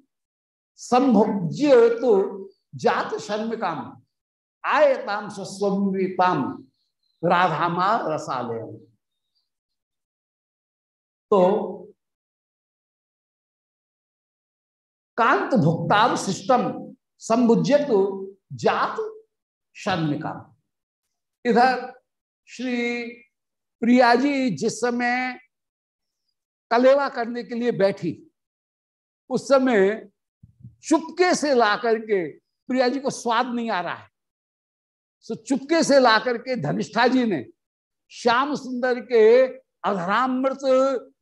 S1: संभुज्य तो जात शर्म काम, आयताम स्वस्वताम राधामा रसालय तो कांत भुक्ताव सिस्टम संबुज्यत जात शर्मिका इधर श्री प्रिया जी जिस समय कलेवा करने के लिए बैठी, उस समय चुपके से ला करके प्रिया जी को स्वाद नहीं आ रहा है। सो चुपके से ला करके धनिष्ठा जी ने श्याम सुंदर के अधरामृत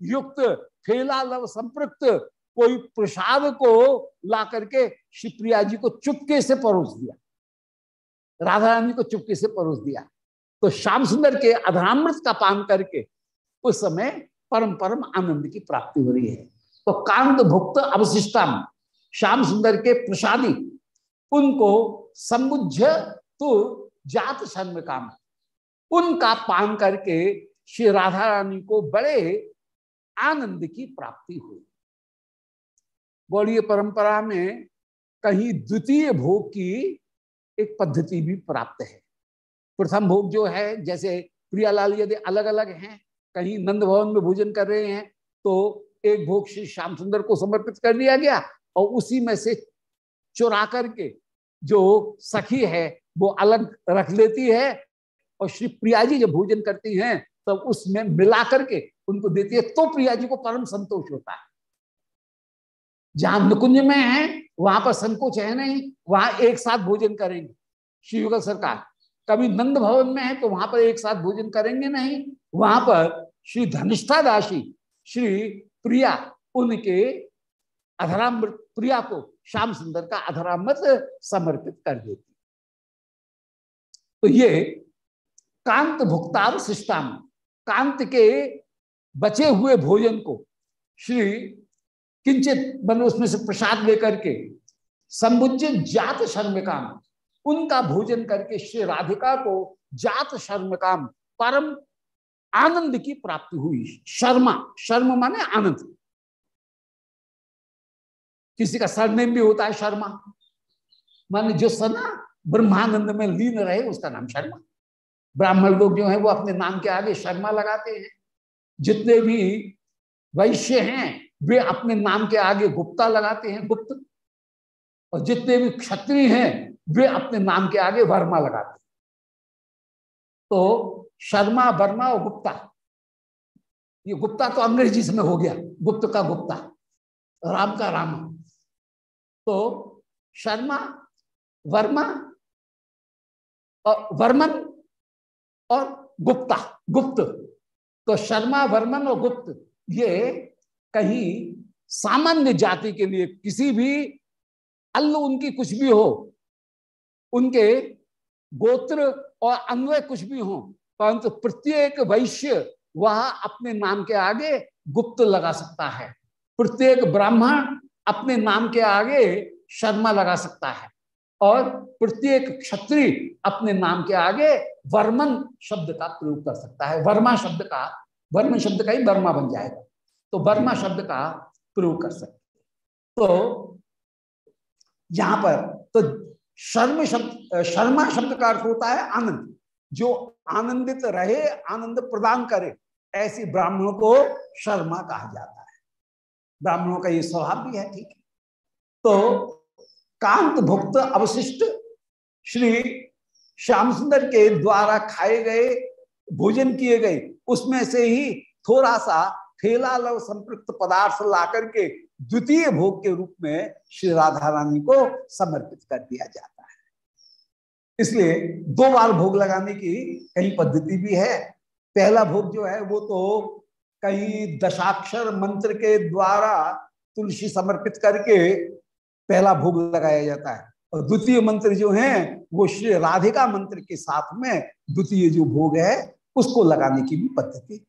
S1: युक्त फेला लव संपृक्त कोई प्रसाद को ला करके शिवप्रिया जी को चुपके से परोस दिया। राधा रानी को चुपके से परोस दिया। तो श्याम सुंदर के अधरामृत का पान करके उस समय परम परम आनंद की प्राप्ति हो रही है। तो कांत भुक्त अवशिष्टम, श्याम सुंदर के प्रसादी, उनको समुझ तो जात शर्म काम। उनका पान करके श्री राधा रानी को बड़े आनंद की प्राप्ति हुई। गौड़ीय परंपरा में कहीं द्वितीय भोग की एक पद्धति भी प्राप्त है। प्रथम भोग जो है, जैसे प्रियालाल यदि अलग अलग हैं, कहीं नंद भवन में भोजन कर रहे हैं तो एक भोग श्री श्याम सुंदर को समर्पित कर दिया गया और उसी में से चुरा करके जो सखी है, वो अलग रख लेती है और श्री प्रिया जी जब भोजन करती हैं, तब तो उसमें मिला करके उनको देती है तो प्रिया जी को परम संतोष होता है। जहाँ निकुंज में है, वहाँ पर संकोच है नहीं, वहाँ एक साथ भोजन करेंगे। श्री युगल सरकार कभी नंद भवन में है तो वहाँ पर एक साथ भोजन करेंगे नहीं। वहाँ पर श्री धनिष्ठा दासी, श्री प्रिया, उनके अधरामृत, प्रिया को श्याम सुंदर का अधरामृत समर्पित कर देती। तो ये कांत भुक्ताव शिष्टाम कांत के बचे हुए भोजन को श्री किंचित मन उसमें से प्रसाद लेकर के संबुज्य जात शर्म काम उनका भोजन करके श्री राधिका को जात शर्म काम परम आनंद की प्राप्ति हुई। शर्मा, शर्म माने आनंद। किसी का सरनेम भी होता है शर्मा। माने जो सना ब्रह्मानंद में लीन रहे, उसका नाम शर्मा। ब्राह्मण लोग जो है, वो अपने नाम के आगे शर्मा लगाते हैं। जितने भी वैश्य हैं, वे अपने नाम के आगे गुप्ता लगाते हैं। गुप्त और जितने भी क्षत्रिय हैं, वे अपने नाम के आगे वर्मा लगाते तो शर्मा, वर्मा और गुप्ता। ये गुप्ता तो अंग्रेज़ी में हो गया, गुप्त का गुप्ता, राम का राम। तो शर्मा, वर्मा और वर्मन और गुप्ता, गुप्त। तो शर्मा, वर्मन और गुप्त, ये कहीं सामान्य जाति के लिए किसी भी अल्ल उनकी कुछ भी हो, उनके गोत्र और अन्वय कुछ भी हो, परंतु प्रत्येक वैश्य वह अपने नाम के आगे गुप्त लगा सकता है। प्रत्येक ब्राह्मण अपने नाम के आगे शर्मा लगा सकता है और प्रत्येक क्षत्रिय अपने नाम के आगे वर्मन शब्द का प्रयोग कर सकता है। वर्मा शब्द का वर्मन शब्द का ही वर्मा बन जाएगा। तो वर्मा शब्द का प्रयोग कर सकते तो यहाँ पर तो शर्म शब्द, शर्मा शब्द का अर्थ होता है आनंद। जो आनंदित रहे, आनंद प्रदान करे, ऐसी ब्राह्मणों को शर्मा कहा जाता है। ब्राह्मणों का ये स्वभाव भी है, ठीक है। तो कांत भुक्त अवशिष्ट श्री श्याम सुंदर के द्वारा खाए गए, भोजन किए गए, उसमें से ही थोड़ा सा ठेला लव संपृक्त पदार्थ ला करके द्वितीय भोग के रूप में श्री राधा रानी को समर्पित कर दिया जाता है। इसलिए दो बार भोग लगाने की कई पद्धति भी है। पहला भोग जो है, वो तो कई दशाक्षर मंत्र के द्वारा तुलसी समर्पित करके पहला भोग लगाया जाता है। और द्वितीय मंत्र जो है, वो श्री राधिका मंत्र के साथ में द्वितीय जो भोग है, उसको लगाने की भी पद्धति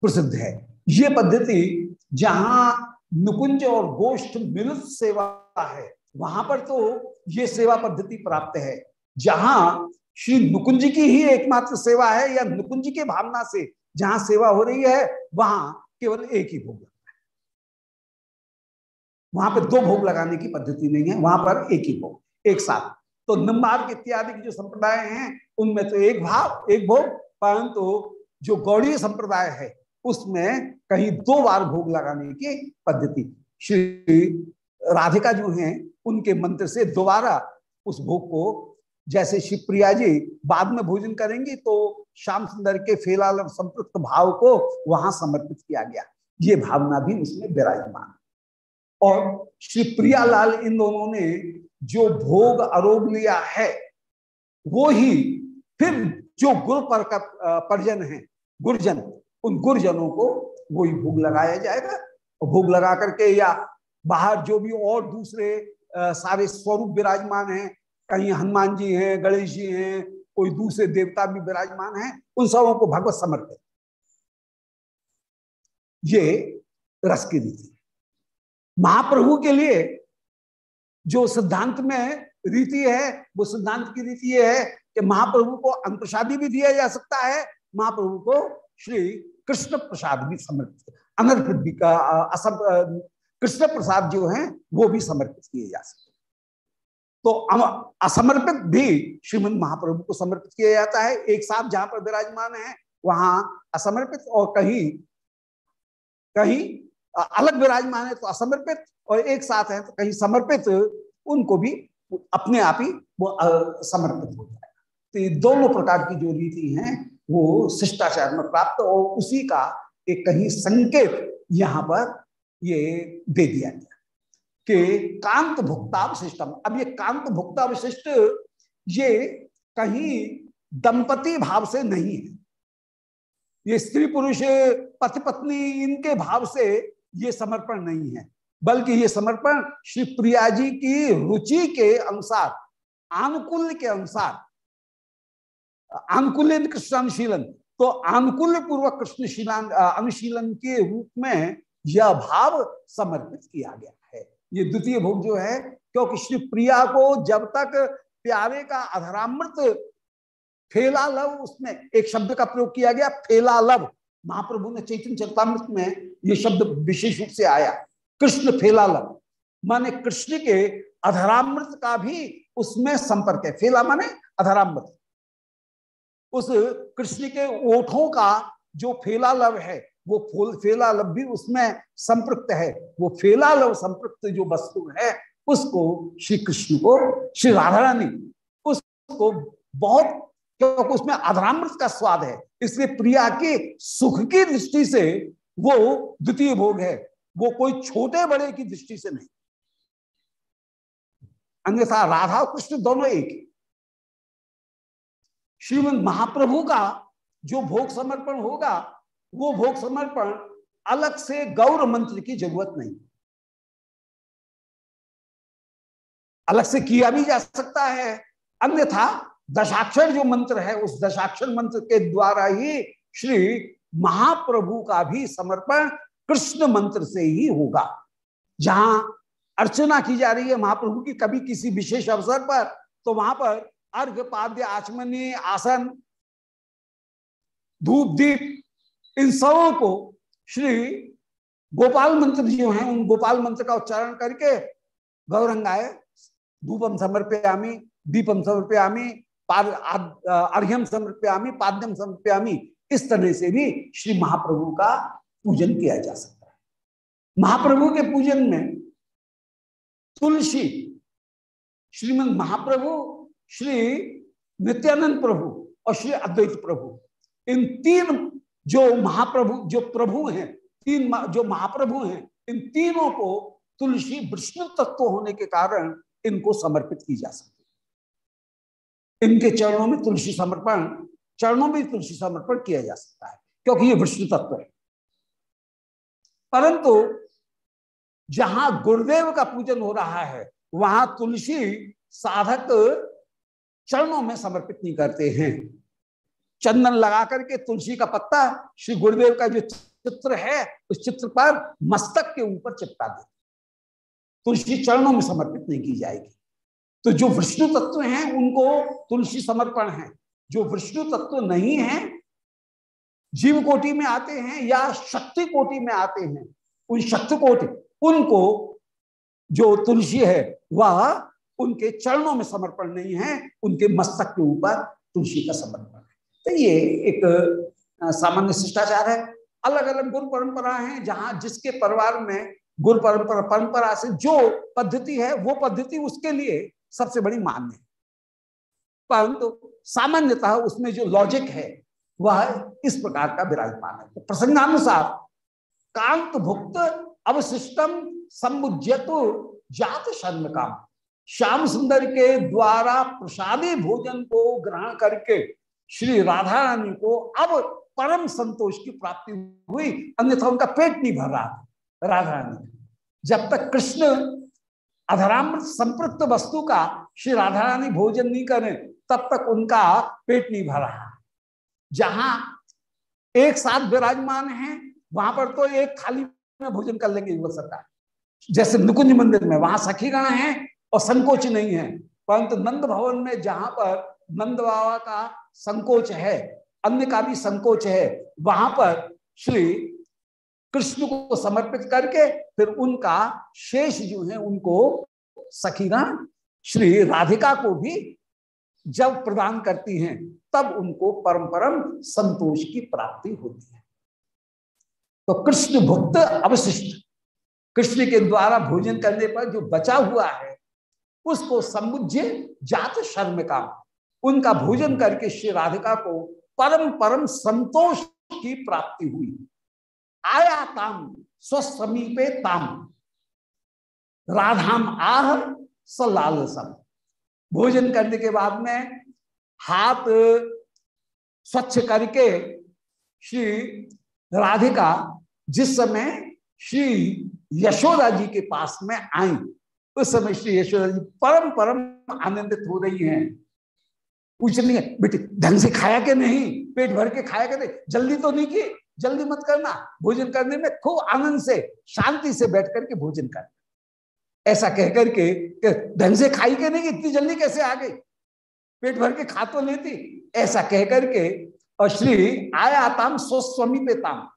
S1: प्रसिद्ध है। ये पद्धति जहाँ नुकुंज और गोष्ठ मिलित सेवा है, वहाँ पर तो ये सेवा पद्धति प्राप्त है। जहाँ श्री नुकुंज की ही एकमात्र सेवा है या नुकुंज के भावना से जहाँ सेवा हो रही है, वहाँ केवल एक ही भोग लगता है। वहाँ पर दो भोग लगाने की पद्धति नहीं है, वहाँ पर एक ही भोग, एक साथ। तो निम्बार्क इत्यादि के जो संप्रदाय हैं, उनमें तो एक भाव, एक भोग, परंतु तो जो गौड़ी संप्रदाय है उसमें कहीं दो बार भोग लगाने की पद्धति। श्री राधिका जो हैं, उनके मंत्र से दोबारा उस भोग को, जैसे शिवप्रिया जी बाद में भोजन करेंगी तो श्याम सुंदर के फेलाल संपृक्त भाव को वहाँ समर्पित किया गया। ये भावना भी उसमें विराजमान। और श्री प्रियालाल इन दोनों ने जो भोग आरोप लिया है, वो ही फिर जो गुरु पर है, गुरजन उन गुरजनों को वही भोग लगाया जाएगा। और भोग लगा करके या बाहर जो भी और दूसरे आ, सारे स्वरूप विराजमान हैं कहीं हनुमान जी हैं गणेश जी हैं कोई दूसरे देवता भी विराजमान हैं उन सबों को भगवत समर्पित। ये रस की रीति महाप्रभु के लिए जो सिद्धांत में रीति है वो सिद्धांत की रीति है कि महाप्रभु को अंतशादी भी दिया जा सकता है महाप्रभु को श्री कृष्ण प्रसाद भी समर्पित अनर्पित भी का कृष्ण प्रसाद जो है, वो भी समर्पित किए जा सकते तो असमर्पित भी श्रीमद महाप्रभु को समर्पित किया जाता है। एक साथ जहाँ पर विराजमान है, वहाँ असमर्पित और कहीं कहीं अलग विराजमान है तो असमर्पित और एक साथ है तो कहीं समर्पित, उनको भी अपने आप ही वो समर्पित हो जाएगा। तो ये दोनों प्रकार की जो रीति हैं वो शिष्टाचार में प्राप्त और उसी का एक कहीं संकेत यहाँ पर ये दे दिया गया कि कांत भुक्ता विशिष्टम। अब ये कांत भुक्ता विशिष्ट ये कहीं दंपति भाव से नहीं है। ये स्त्री पुरुष, पति पत्नी, इनके भाव से ये समर्पण नहीं है। बल्कि ये समर्पण श्री प्रिया जी की रुचि के अनुसार आनुकूल्य के अनुसार आनुकूल्य कृष्ण अनुशीलन। तो आनुकूल्य पूर्वक कृष्ण शीलन अनुशीलन के रूप में यह भाव समर्पित किया गया है। ये द्वितीय भोग जो है, क्योंकि श्री प्रिया को जब तक प्यारे का अधरामृत फेला लव, उसमें एक शब्द का प्रयोग किया गया, फेला लव। महाप्रभु ने चैतन्य चरतामृत में ये शब्द विशेष रूप से आया, कृष्ण फेला लव। माने कृष्ण के अधरामृत का भी उसमें संपर्क है। फेला माने अधरामृत। उस कृष्ण के ओठों का जो फेला लव है, वो फूल, फेला लव भी उसमें संपृक्त है। वो फेला लव संपृक्त जो वस्तु है, उसको श्री कृष्ण को, श्री राधा रानी उसको बहुत, क्योंकि उसमें अधरामृत का स्वाद है, इसलिए प्रिया के सुख की दृष्टि से वो द्वितीय भोग है। वो कोई छोटे बड़े की दृष्टि से नहीं। अन्यथा राधा कृष्ण दोनों एक श्रीमद महाप्रभु का जो भोग समर्पण होगा, वो भोग समर्पण अलग से गौर मंत्र की ज़रूरत नहीं। अलग से किया भी जा सकता है। अन्यथा दशाक्षर जो मंत्र है, उस दशाक्षर मंत्र के द्वारा ही श्री महाप्रभु का भी समर्पण कृष्ण मंत्र से ही होगा। जहाँ अर्चना की जा रही है महाप्रभु की कभी किसी विशेष अवसर पर तो वहाँ पर अर्घ पाद्य आचमनी आसन, धूप दीप, इन सबों को श्री गोपाल मंत्र जो हैं, उन गोपाल मंत्र का उच्चारण करके गौरंगाए धूपम समर्पयामी, दीपम समर्पयामी अर्घ्यम समर्पयामी, पाद्यम समर्पयामी, इस तरह से भी श्री महाप्रभु का पूजन किया जा सकता है। महाप्रभु के पूजन में तुलसी, श्रीमद महाप्रभु श्री नित्यानंद प्रभु और श्री अद्वैत प्रभु। इन तीन जो महाप्रभु, जो प्रभु हैं, तीन जो महाप्रभु हैं, इन तीनों को तुलसी विष्णु तत्व होने के कारण इनको समर्पित की जा सकती है। इनके चरणों में तुलसी समर्पण, चरणों में तुलसी समर्पण किया जा सकता है, क्योंकि ये विष्णु तत्व है। परंतु जहाँ गुरुदेव का पूजन हो रहा है, वहाँ तुलसी साधक चरणों में समर्पित नहीं करते हैं। चंदन लगा करके तुलसी का पत्ता श्री गुरुदेव का जो चित्र है, उस चित्र पर मस्तक के ऊपर चिपका दे तुलसी चरणों में समर्पित नहीं की जाएगी। तो जो विष्णु तत्व हैं, उनको तुलसी समर्पण है। जो विष्णु तत्व नहीं है, जीव कोटि में आते हैं या शक्ति कोटि में आते हैं, उन शक्ति कोटि, उनको जो तुलसी है, वह उनके चरणों में समर्पण नहीं है, उनके मस्तक के ऊपर तुलसी का समर्पण है। तो ये एक सामान्य शिष्टाचार है। अलग अलग गुरु परंपरा है, जहाँ जिसके परिवार में गुरु परंपरा परंपरा से जो पद्धति है, वो पद्धति उसके लिए सबसे बड़ी मान्य है। परंतु सामान्यतः उसमें जो लॉजिक है, वह इस प्रकार का विराजमान है। तो प्रसंगानुसार, कांत भुक्त अवशिष्टम समुज्यतु जात शर्म काम। श्याम सुंदर के द्वारा प्रसादी भोजन को ग्रहण करके श्री राधा रानी को अब परम संतोष की प्राप्ति हुई, अन्यथा उनका पेट नहीं भर रहा राधा रानी जब तक कृष्ण अधराम संपृक्त वस्तु का श्री राधा रानी भोजन नहीं करें, तब तक उनका पेट नहीं भर रहा। जहाँ एक साथ विराजमान है, वहाँ पर तो एक थाली में भोजन कर लेंगे युवक सरकार जैसे नुकुंज मंदिर में, वहाँ सखीगण है और संकोच नहीं है। परंतु नंद भवन में जहाँ पर नंद बाबा का संकोच है, अन्य का भी संकोच है, वहाँ पर श्री कृष्ण को समर्पित करके फिर उनका शेष जो है उनको सखीगण श्री राधिका को भी जब प्रदान करती हैं, तब उनको परम परम संतोष की प्राप्ति होती है। तो कृष्ण भुक्त अवशिष्ट। कृष्ण के द्वारा भोजन करने पर जो बचा हुआ है उसको समुज्य जात शर्म का। उनका भोजन करके श्री राधिका को परम परम संतोष की प्राप्ति हुई। आया ताम, स्वसमीपे ताम। राधाम आह सलाल सम भोजन करने के बाद में हाथ स्वच्छ करके श्री राधिका जिस समय श्री यशोदा जी के पास में आई उस समय श्री यशोदा जी परम परम आनंदित हो रही हैं। पूछ रही है, बेटे, ढंग से खाया के नहीं? पेट भर के खाया के नहीं? जल्दी तो नहीं की जल्दी मत करना। भोजन करने में खूब आनंद से, शांति से बैठ करके भोजन कर। ऐसा कह करके ढंग से खाई के नहीं? इतनी जल्दी कैसे आ गई? पेट भर के खा तो नहीं थी। ऐसा कह करके, और श्री आया ताम स्वस्वमी पे ताम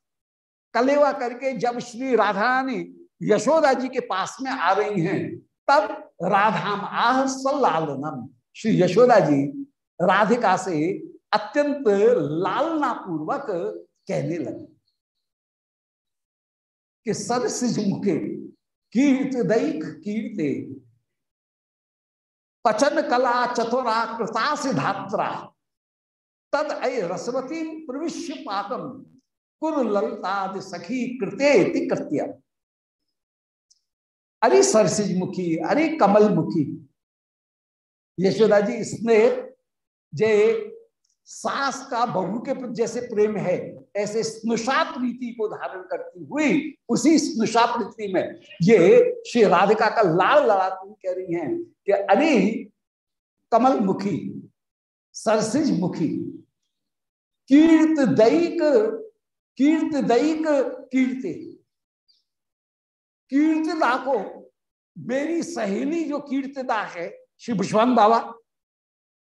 S1: कलेवा करके जब श्री राधा रानी यशोदा जी के पास में आ रही हैं तब राधाम आह सलालनम श्री यशोदा जी राधिका से अत्यंत लालना पूर्वक कहने लगे कि सरसिज मुखे कीर्त दैख कीर्ते, पचन कला चतुरा कृता सिधात्रा तद अय रसवती प्रविश्य पाकम कुर ललताद सखी कृते कृत्य अरे सरसिज मुखी अरे कमल मुखी यशोदा जी, इसने जे सास का बहू के जैसे प्रेम है, ऐसे स्नुषा प्रीति को धारण करती हुई, उसी स्नुषा प्रीति में ये श्री राधिका का लाल लड़ाती कह रही हैं कि अरे कमल मुखी सरसिज मुखी कीर्त दैक कीर्त दैक कीर्ति। कीर्तदा को मेरी सहेली जो कीर्तिदा है, श्री भुष्वान बाबा,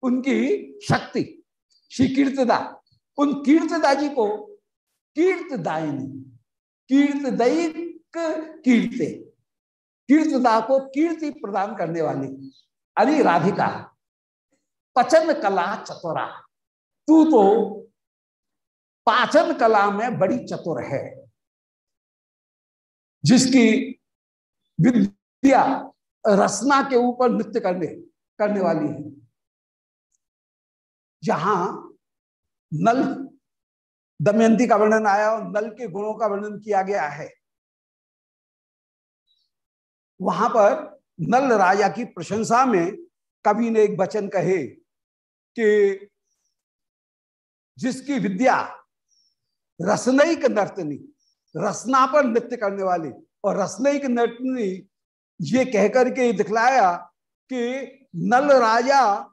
S1: उनकी शक्ति, श्री कीर्तदा, उन कीर्तदा जी को कीर्तदायिनी कीर्तदयिक कीर्ते, कीर्तदा को कीर्ति प्रदान करने वाली अरे राधिका, पचन कला चतुरा, तू तो पाचन कला में बड़ी चतुर है, जिसकी विद्या रसना के ऊपर नृत्य करने करने वाली है। जहाँ नल दमयंती का वर्णन आया और नल के गुणों का वर्णन किया गया है, वहाँ पर नल राजा की प्रशंसा में कवि ने एक वचन कहे कि जिसकी विद्या रसनयिक नर्तनी, रसना पर नृत्य करने वाली और रसनयिक नर्तनी ये कहकर के दिखलाया कि नल राजा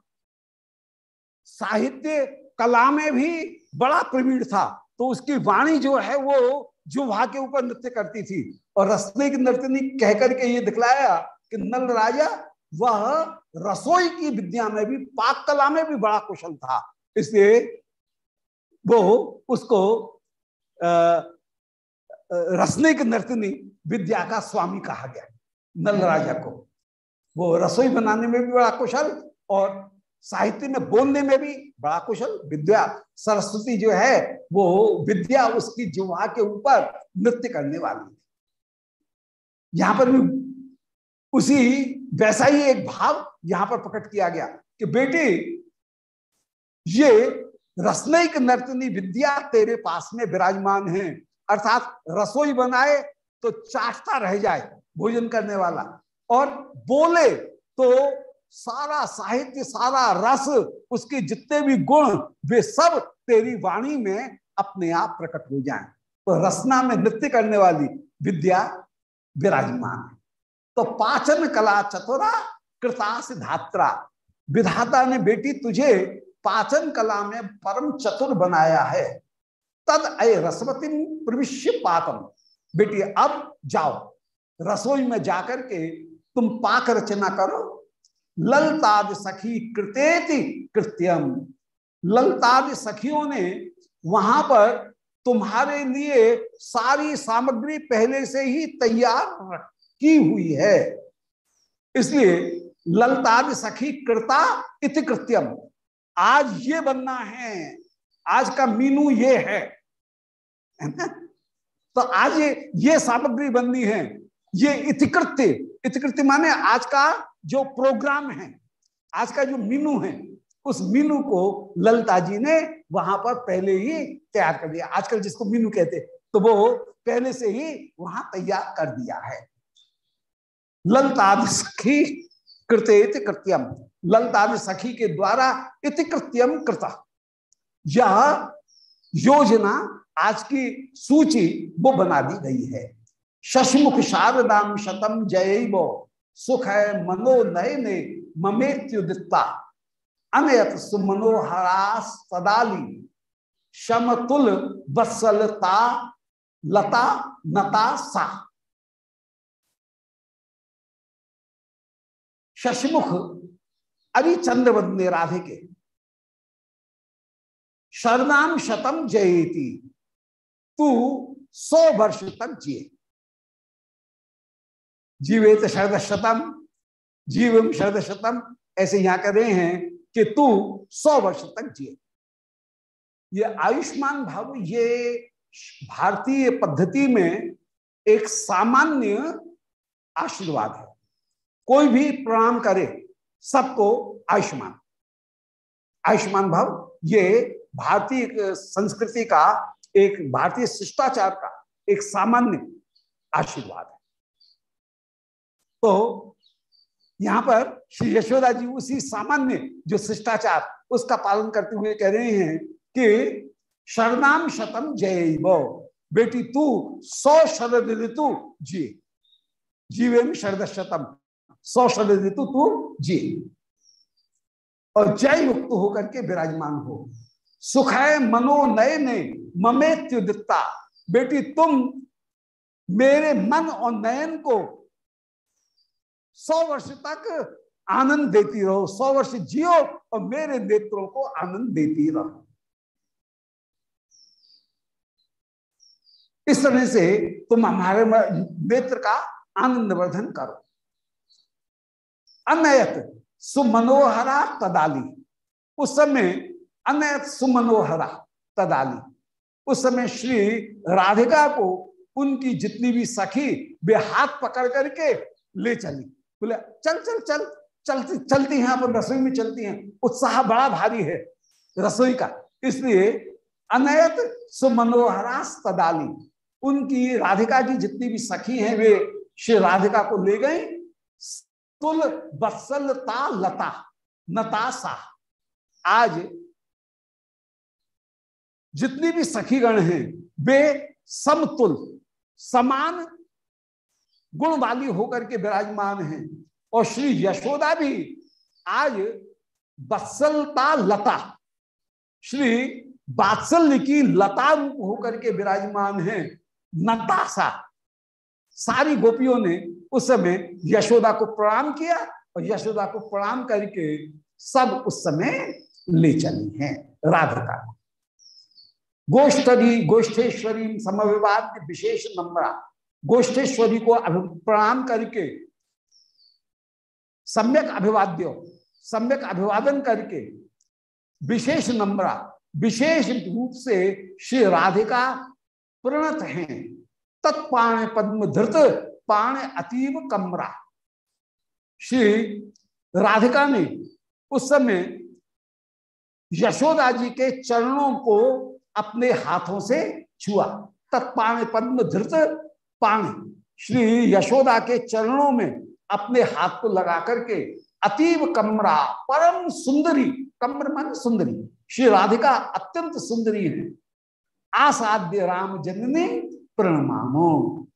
S1: साहित्य कला में भी बड़ा प्रवीण था। तो उसकी वाणी जो है वो जुहा के ऊपर नृत्य करती थी। और रसनयिक नर्तनी कहकर के ये दिखलाया कि नल राजा, वह रसोई की विद्या में भी, पाक कला में भी बड़ा कुशल था। इसलिए वो उसको रसनिक नर्तनी विद्या का स्वामी कहा गया नल राजा को। वो रसोई बनाने में भी बड़ा कुशल और साहित्य में बोलने में भी बड़ा कुशल। विद्या, सरस्वती जो है, वो विद्या उसकी जुहा के ऊपर नृत्य करने वाली थी यहाँ पर भी उसी, वैसा ही एक भाव यहाँ पर प्रकट किया गया कि बेटी, ये रसनैक नर्तनी विद्या तेरे पास में विराजमान है। अर्थात रसोई बनाए तो चाटता रह जाए भोजन करने वाला। और बोले तो सारा साहित्य, सारा रस, उसके जितने भी गुण, वे सब तेरी वाणी में अपने आप प्रकट हो जाएँ। तो रसना में नृत्य करने वाली विद्या विराजमान है। तो पाचन कला चतुरा कृता सिद्धात्रा। विधाता ने बेटी, तुझे पाचन कला में परम चतुर बनाया है। तद अय रसवती प्रविश्य पाकम बेटी, अब जाओ। रसोई में जाकर के तुम पाक रचना करो। ललताद सखी कृतेति कृत्यम। ललताद सखियों ने वहाँ पर तुम्हारे लिए सारी सामग्री पहले से ही तैयार की हुई है। इसलिए ललताद सखी कृता इति कृत्यम। आज ये बनना है। आज का मीनू ये है तो आज ये ये सामग्री बननी है, ये इतिकृत्य इतिकृत्य माने आज का जो प्रोग्राम है, आज का जो मीनू है, उस मीनू को ललता जी ने वहाँ पर पहले ही तैयार कर दिया। आजकल जिसको मीनू कहते तो वो पहले से ही वहाँ तैयार कर दिया है। ललताद सखी कृत्य कृत्यम ललताद सखी के द्वारा इति कृत्यम कृता। यह योजना आज की सूची वो बना दी गई है। शशमुख शारदाम शतम जय सुख है मनो नय ने ममेत्युदिता अनयत सुमनोहरा सदाली, शमतुल बत्सलता, लता नता सा। शशमुख अभी चंद्रवद राधे के शरणाम शतम जयती। तू सौ वर्ष तक जिए। जीवे तो शरद शतम, जीव शरद शतम, ऐसे यहाँ कह रहे हैं कि तू सौ वर्ष तक जिए। ये आयुष्मान भाव, ये भारतीय पद्धति में एक सामान्य आशीर्वाद है। कोई भी प्रणाम करे, सबको आयुष्मान। आयुष्मान भाव, ये भारतीय संस्कृति का एक भारतीय शिष्टाचार का एक सामान्य आशीर्वाद है। तो यहाँ पर श्री यशोदा जी उसी सामान्य जो शिष्टाचार उसका पालन करते हुए कह रहे हैं कि शरणाम शतम जय बेटी तू सौ शरद ऋतु जी में शरद शतम, सौ शरद ऋतु तू जी और जय युक्त होकर के विराजमान हो। सुखाय मनो नए ने ममे त्युदिता बेटी, तुम मेरे मन और नयन को सौ वर्ष तक आनंद देती रहो, सौ वर्ष जियो और मेरे नेत्रों को आनंद देती रहो। इस तरह से तुम हमारे नेत्र का आनंद वर्धन करो। अनयत सुमनोहरा तदाली। उस समय अनयत सुमनोहरा तदाली उस समय श्री राधिका को उनकी जितनी भी सखी वे हाथ पकड़ करके ले चली। बोले, चल चल चल, चलती चलती हैं, अपन रसोई में चलती हैं। उत्साह बड़ा भारी है रसोई का। इसलिए अनयत सुमनोहरास तदाली उनकी राधिका की जितनी भी सखी हैं, वे श्री राधिका को ले गई। तुल बत्सलता लता नतासा आज जितनी भी सखीगण हैं, वे समतुल, समान गुण वाली होकर के विराजमान हैं। और श्री यशोदा भी आज बत्सलता लता, श्री बात्सल्य की लता रूप होकर के विराजमान है। नतासा सारी गोपियों ने उस समय यशोदा को प्रणाम किया और यशोदा को प्रणाम करके सब उस समय ले चली हैं। राधिका गोष्ठी गोष्ठेश्वरी समविवाद विशेष नम्रा। गोष्ठेश्वरी को प्रणाम करके, सम्यक अभिवाद्य, सम्यक अभिवादन करके, विशेष नम्रा, विशेष रूप से श्री राधिका प्रणत हैं। तत्पाण पद्म धृत, पाण अतीव कमरा। श्री राधिका ने उस समय यशोदा जी के चरणों को अपने हाथों से छुआ। तत्पाण पद्म धृत पाण। श्री यशोदा के चरणों में अपने हाथ को लगा करके अतीव कमरा, परम सुंदरी, कमर मन सुंदरी। श्री राधिका अत्यंत सुंदरी है। आसाध्य राम जननी प्रणमामो।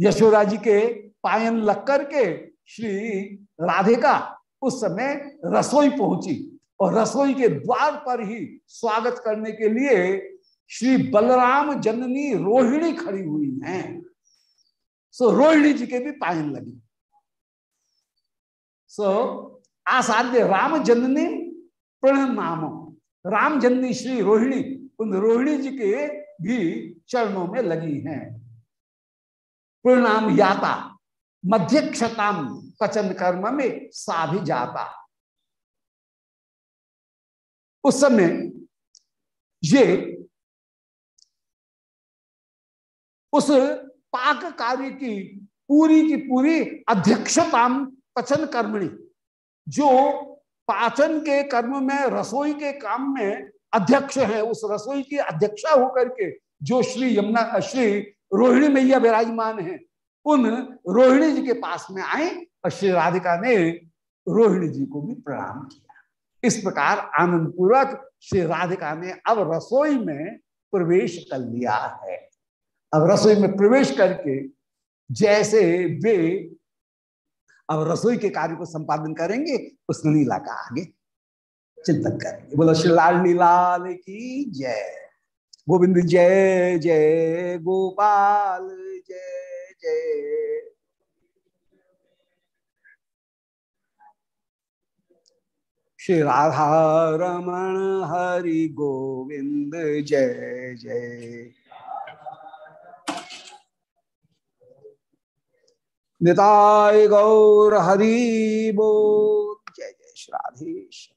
S1: यशोदा जी के पायन लग करके श्री राधिका उस समय रसोई पहुँची। और रसोई के द्वार पर ही स्वागत करने के लिए श्री बलराम जननी रोहिणी खड़ी हुई हैं। सो रोहिणी जी के भी पायन लगी। सो आसाध्य राम जननी प्रणनाम राम जननी श्री रोहिणी, उन रोहिणी जी के भी चरणों में लगी हैं। प्रणाम याता, मध्यक्षताम पचन कर्म में सा भी जाता। उस समय ये उस पाक कार्य की पूरी की पूरी अध्यक्षता पचन कर्मणी, जो पाचन के कर्म में, रसोई के काम में अध्यक्ष है, उस रसोई की अध्यक्षा होकर के जो श्री यमुना, श्री रोहिणी मैया विराजमान है, उन रोहिणी जी के पास में आए और श्री राधिका ने रोहिणी जी को भी प्रणाम किया। इस प्रकार आनंद पूर्वक श्री राधिका ने अब रसोई में प्रवेश कर लिया है। अब रसोई में प्रवेश करके जैसे वे अब रसोई के कार्य को संपादन करेंगे उस लीला का आगे चिंतन करेंगे। बोलो, श्री लाल लाल की जय, गोविंद जय जय गोपाल जय जय श्री राधा रमण हरि गोविंद जय जय। निताय गौर हरि बोल। जय जय श्राधेश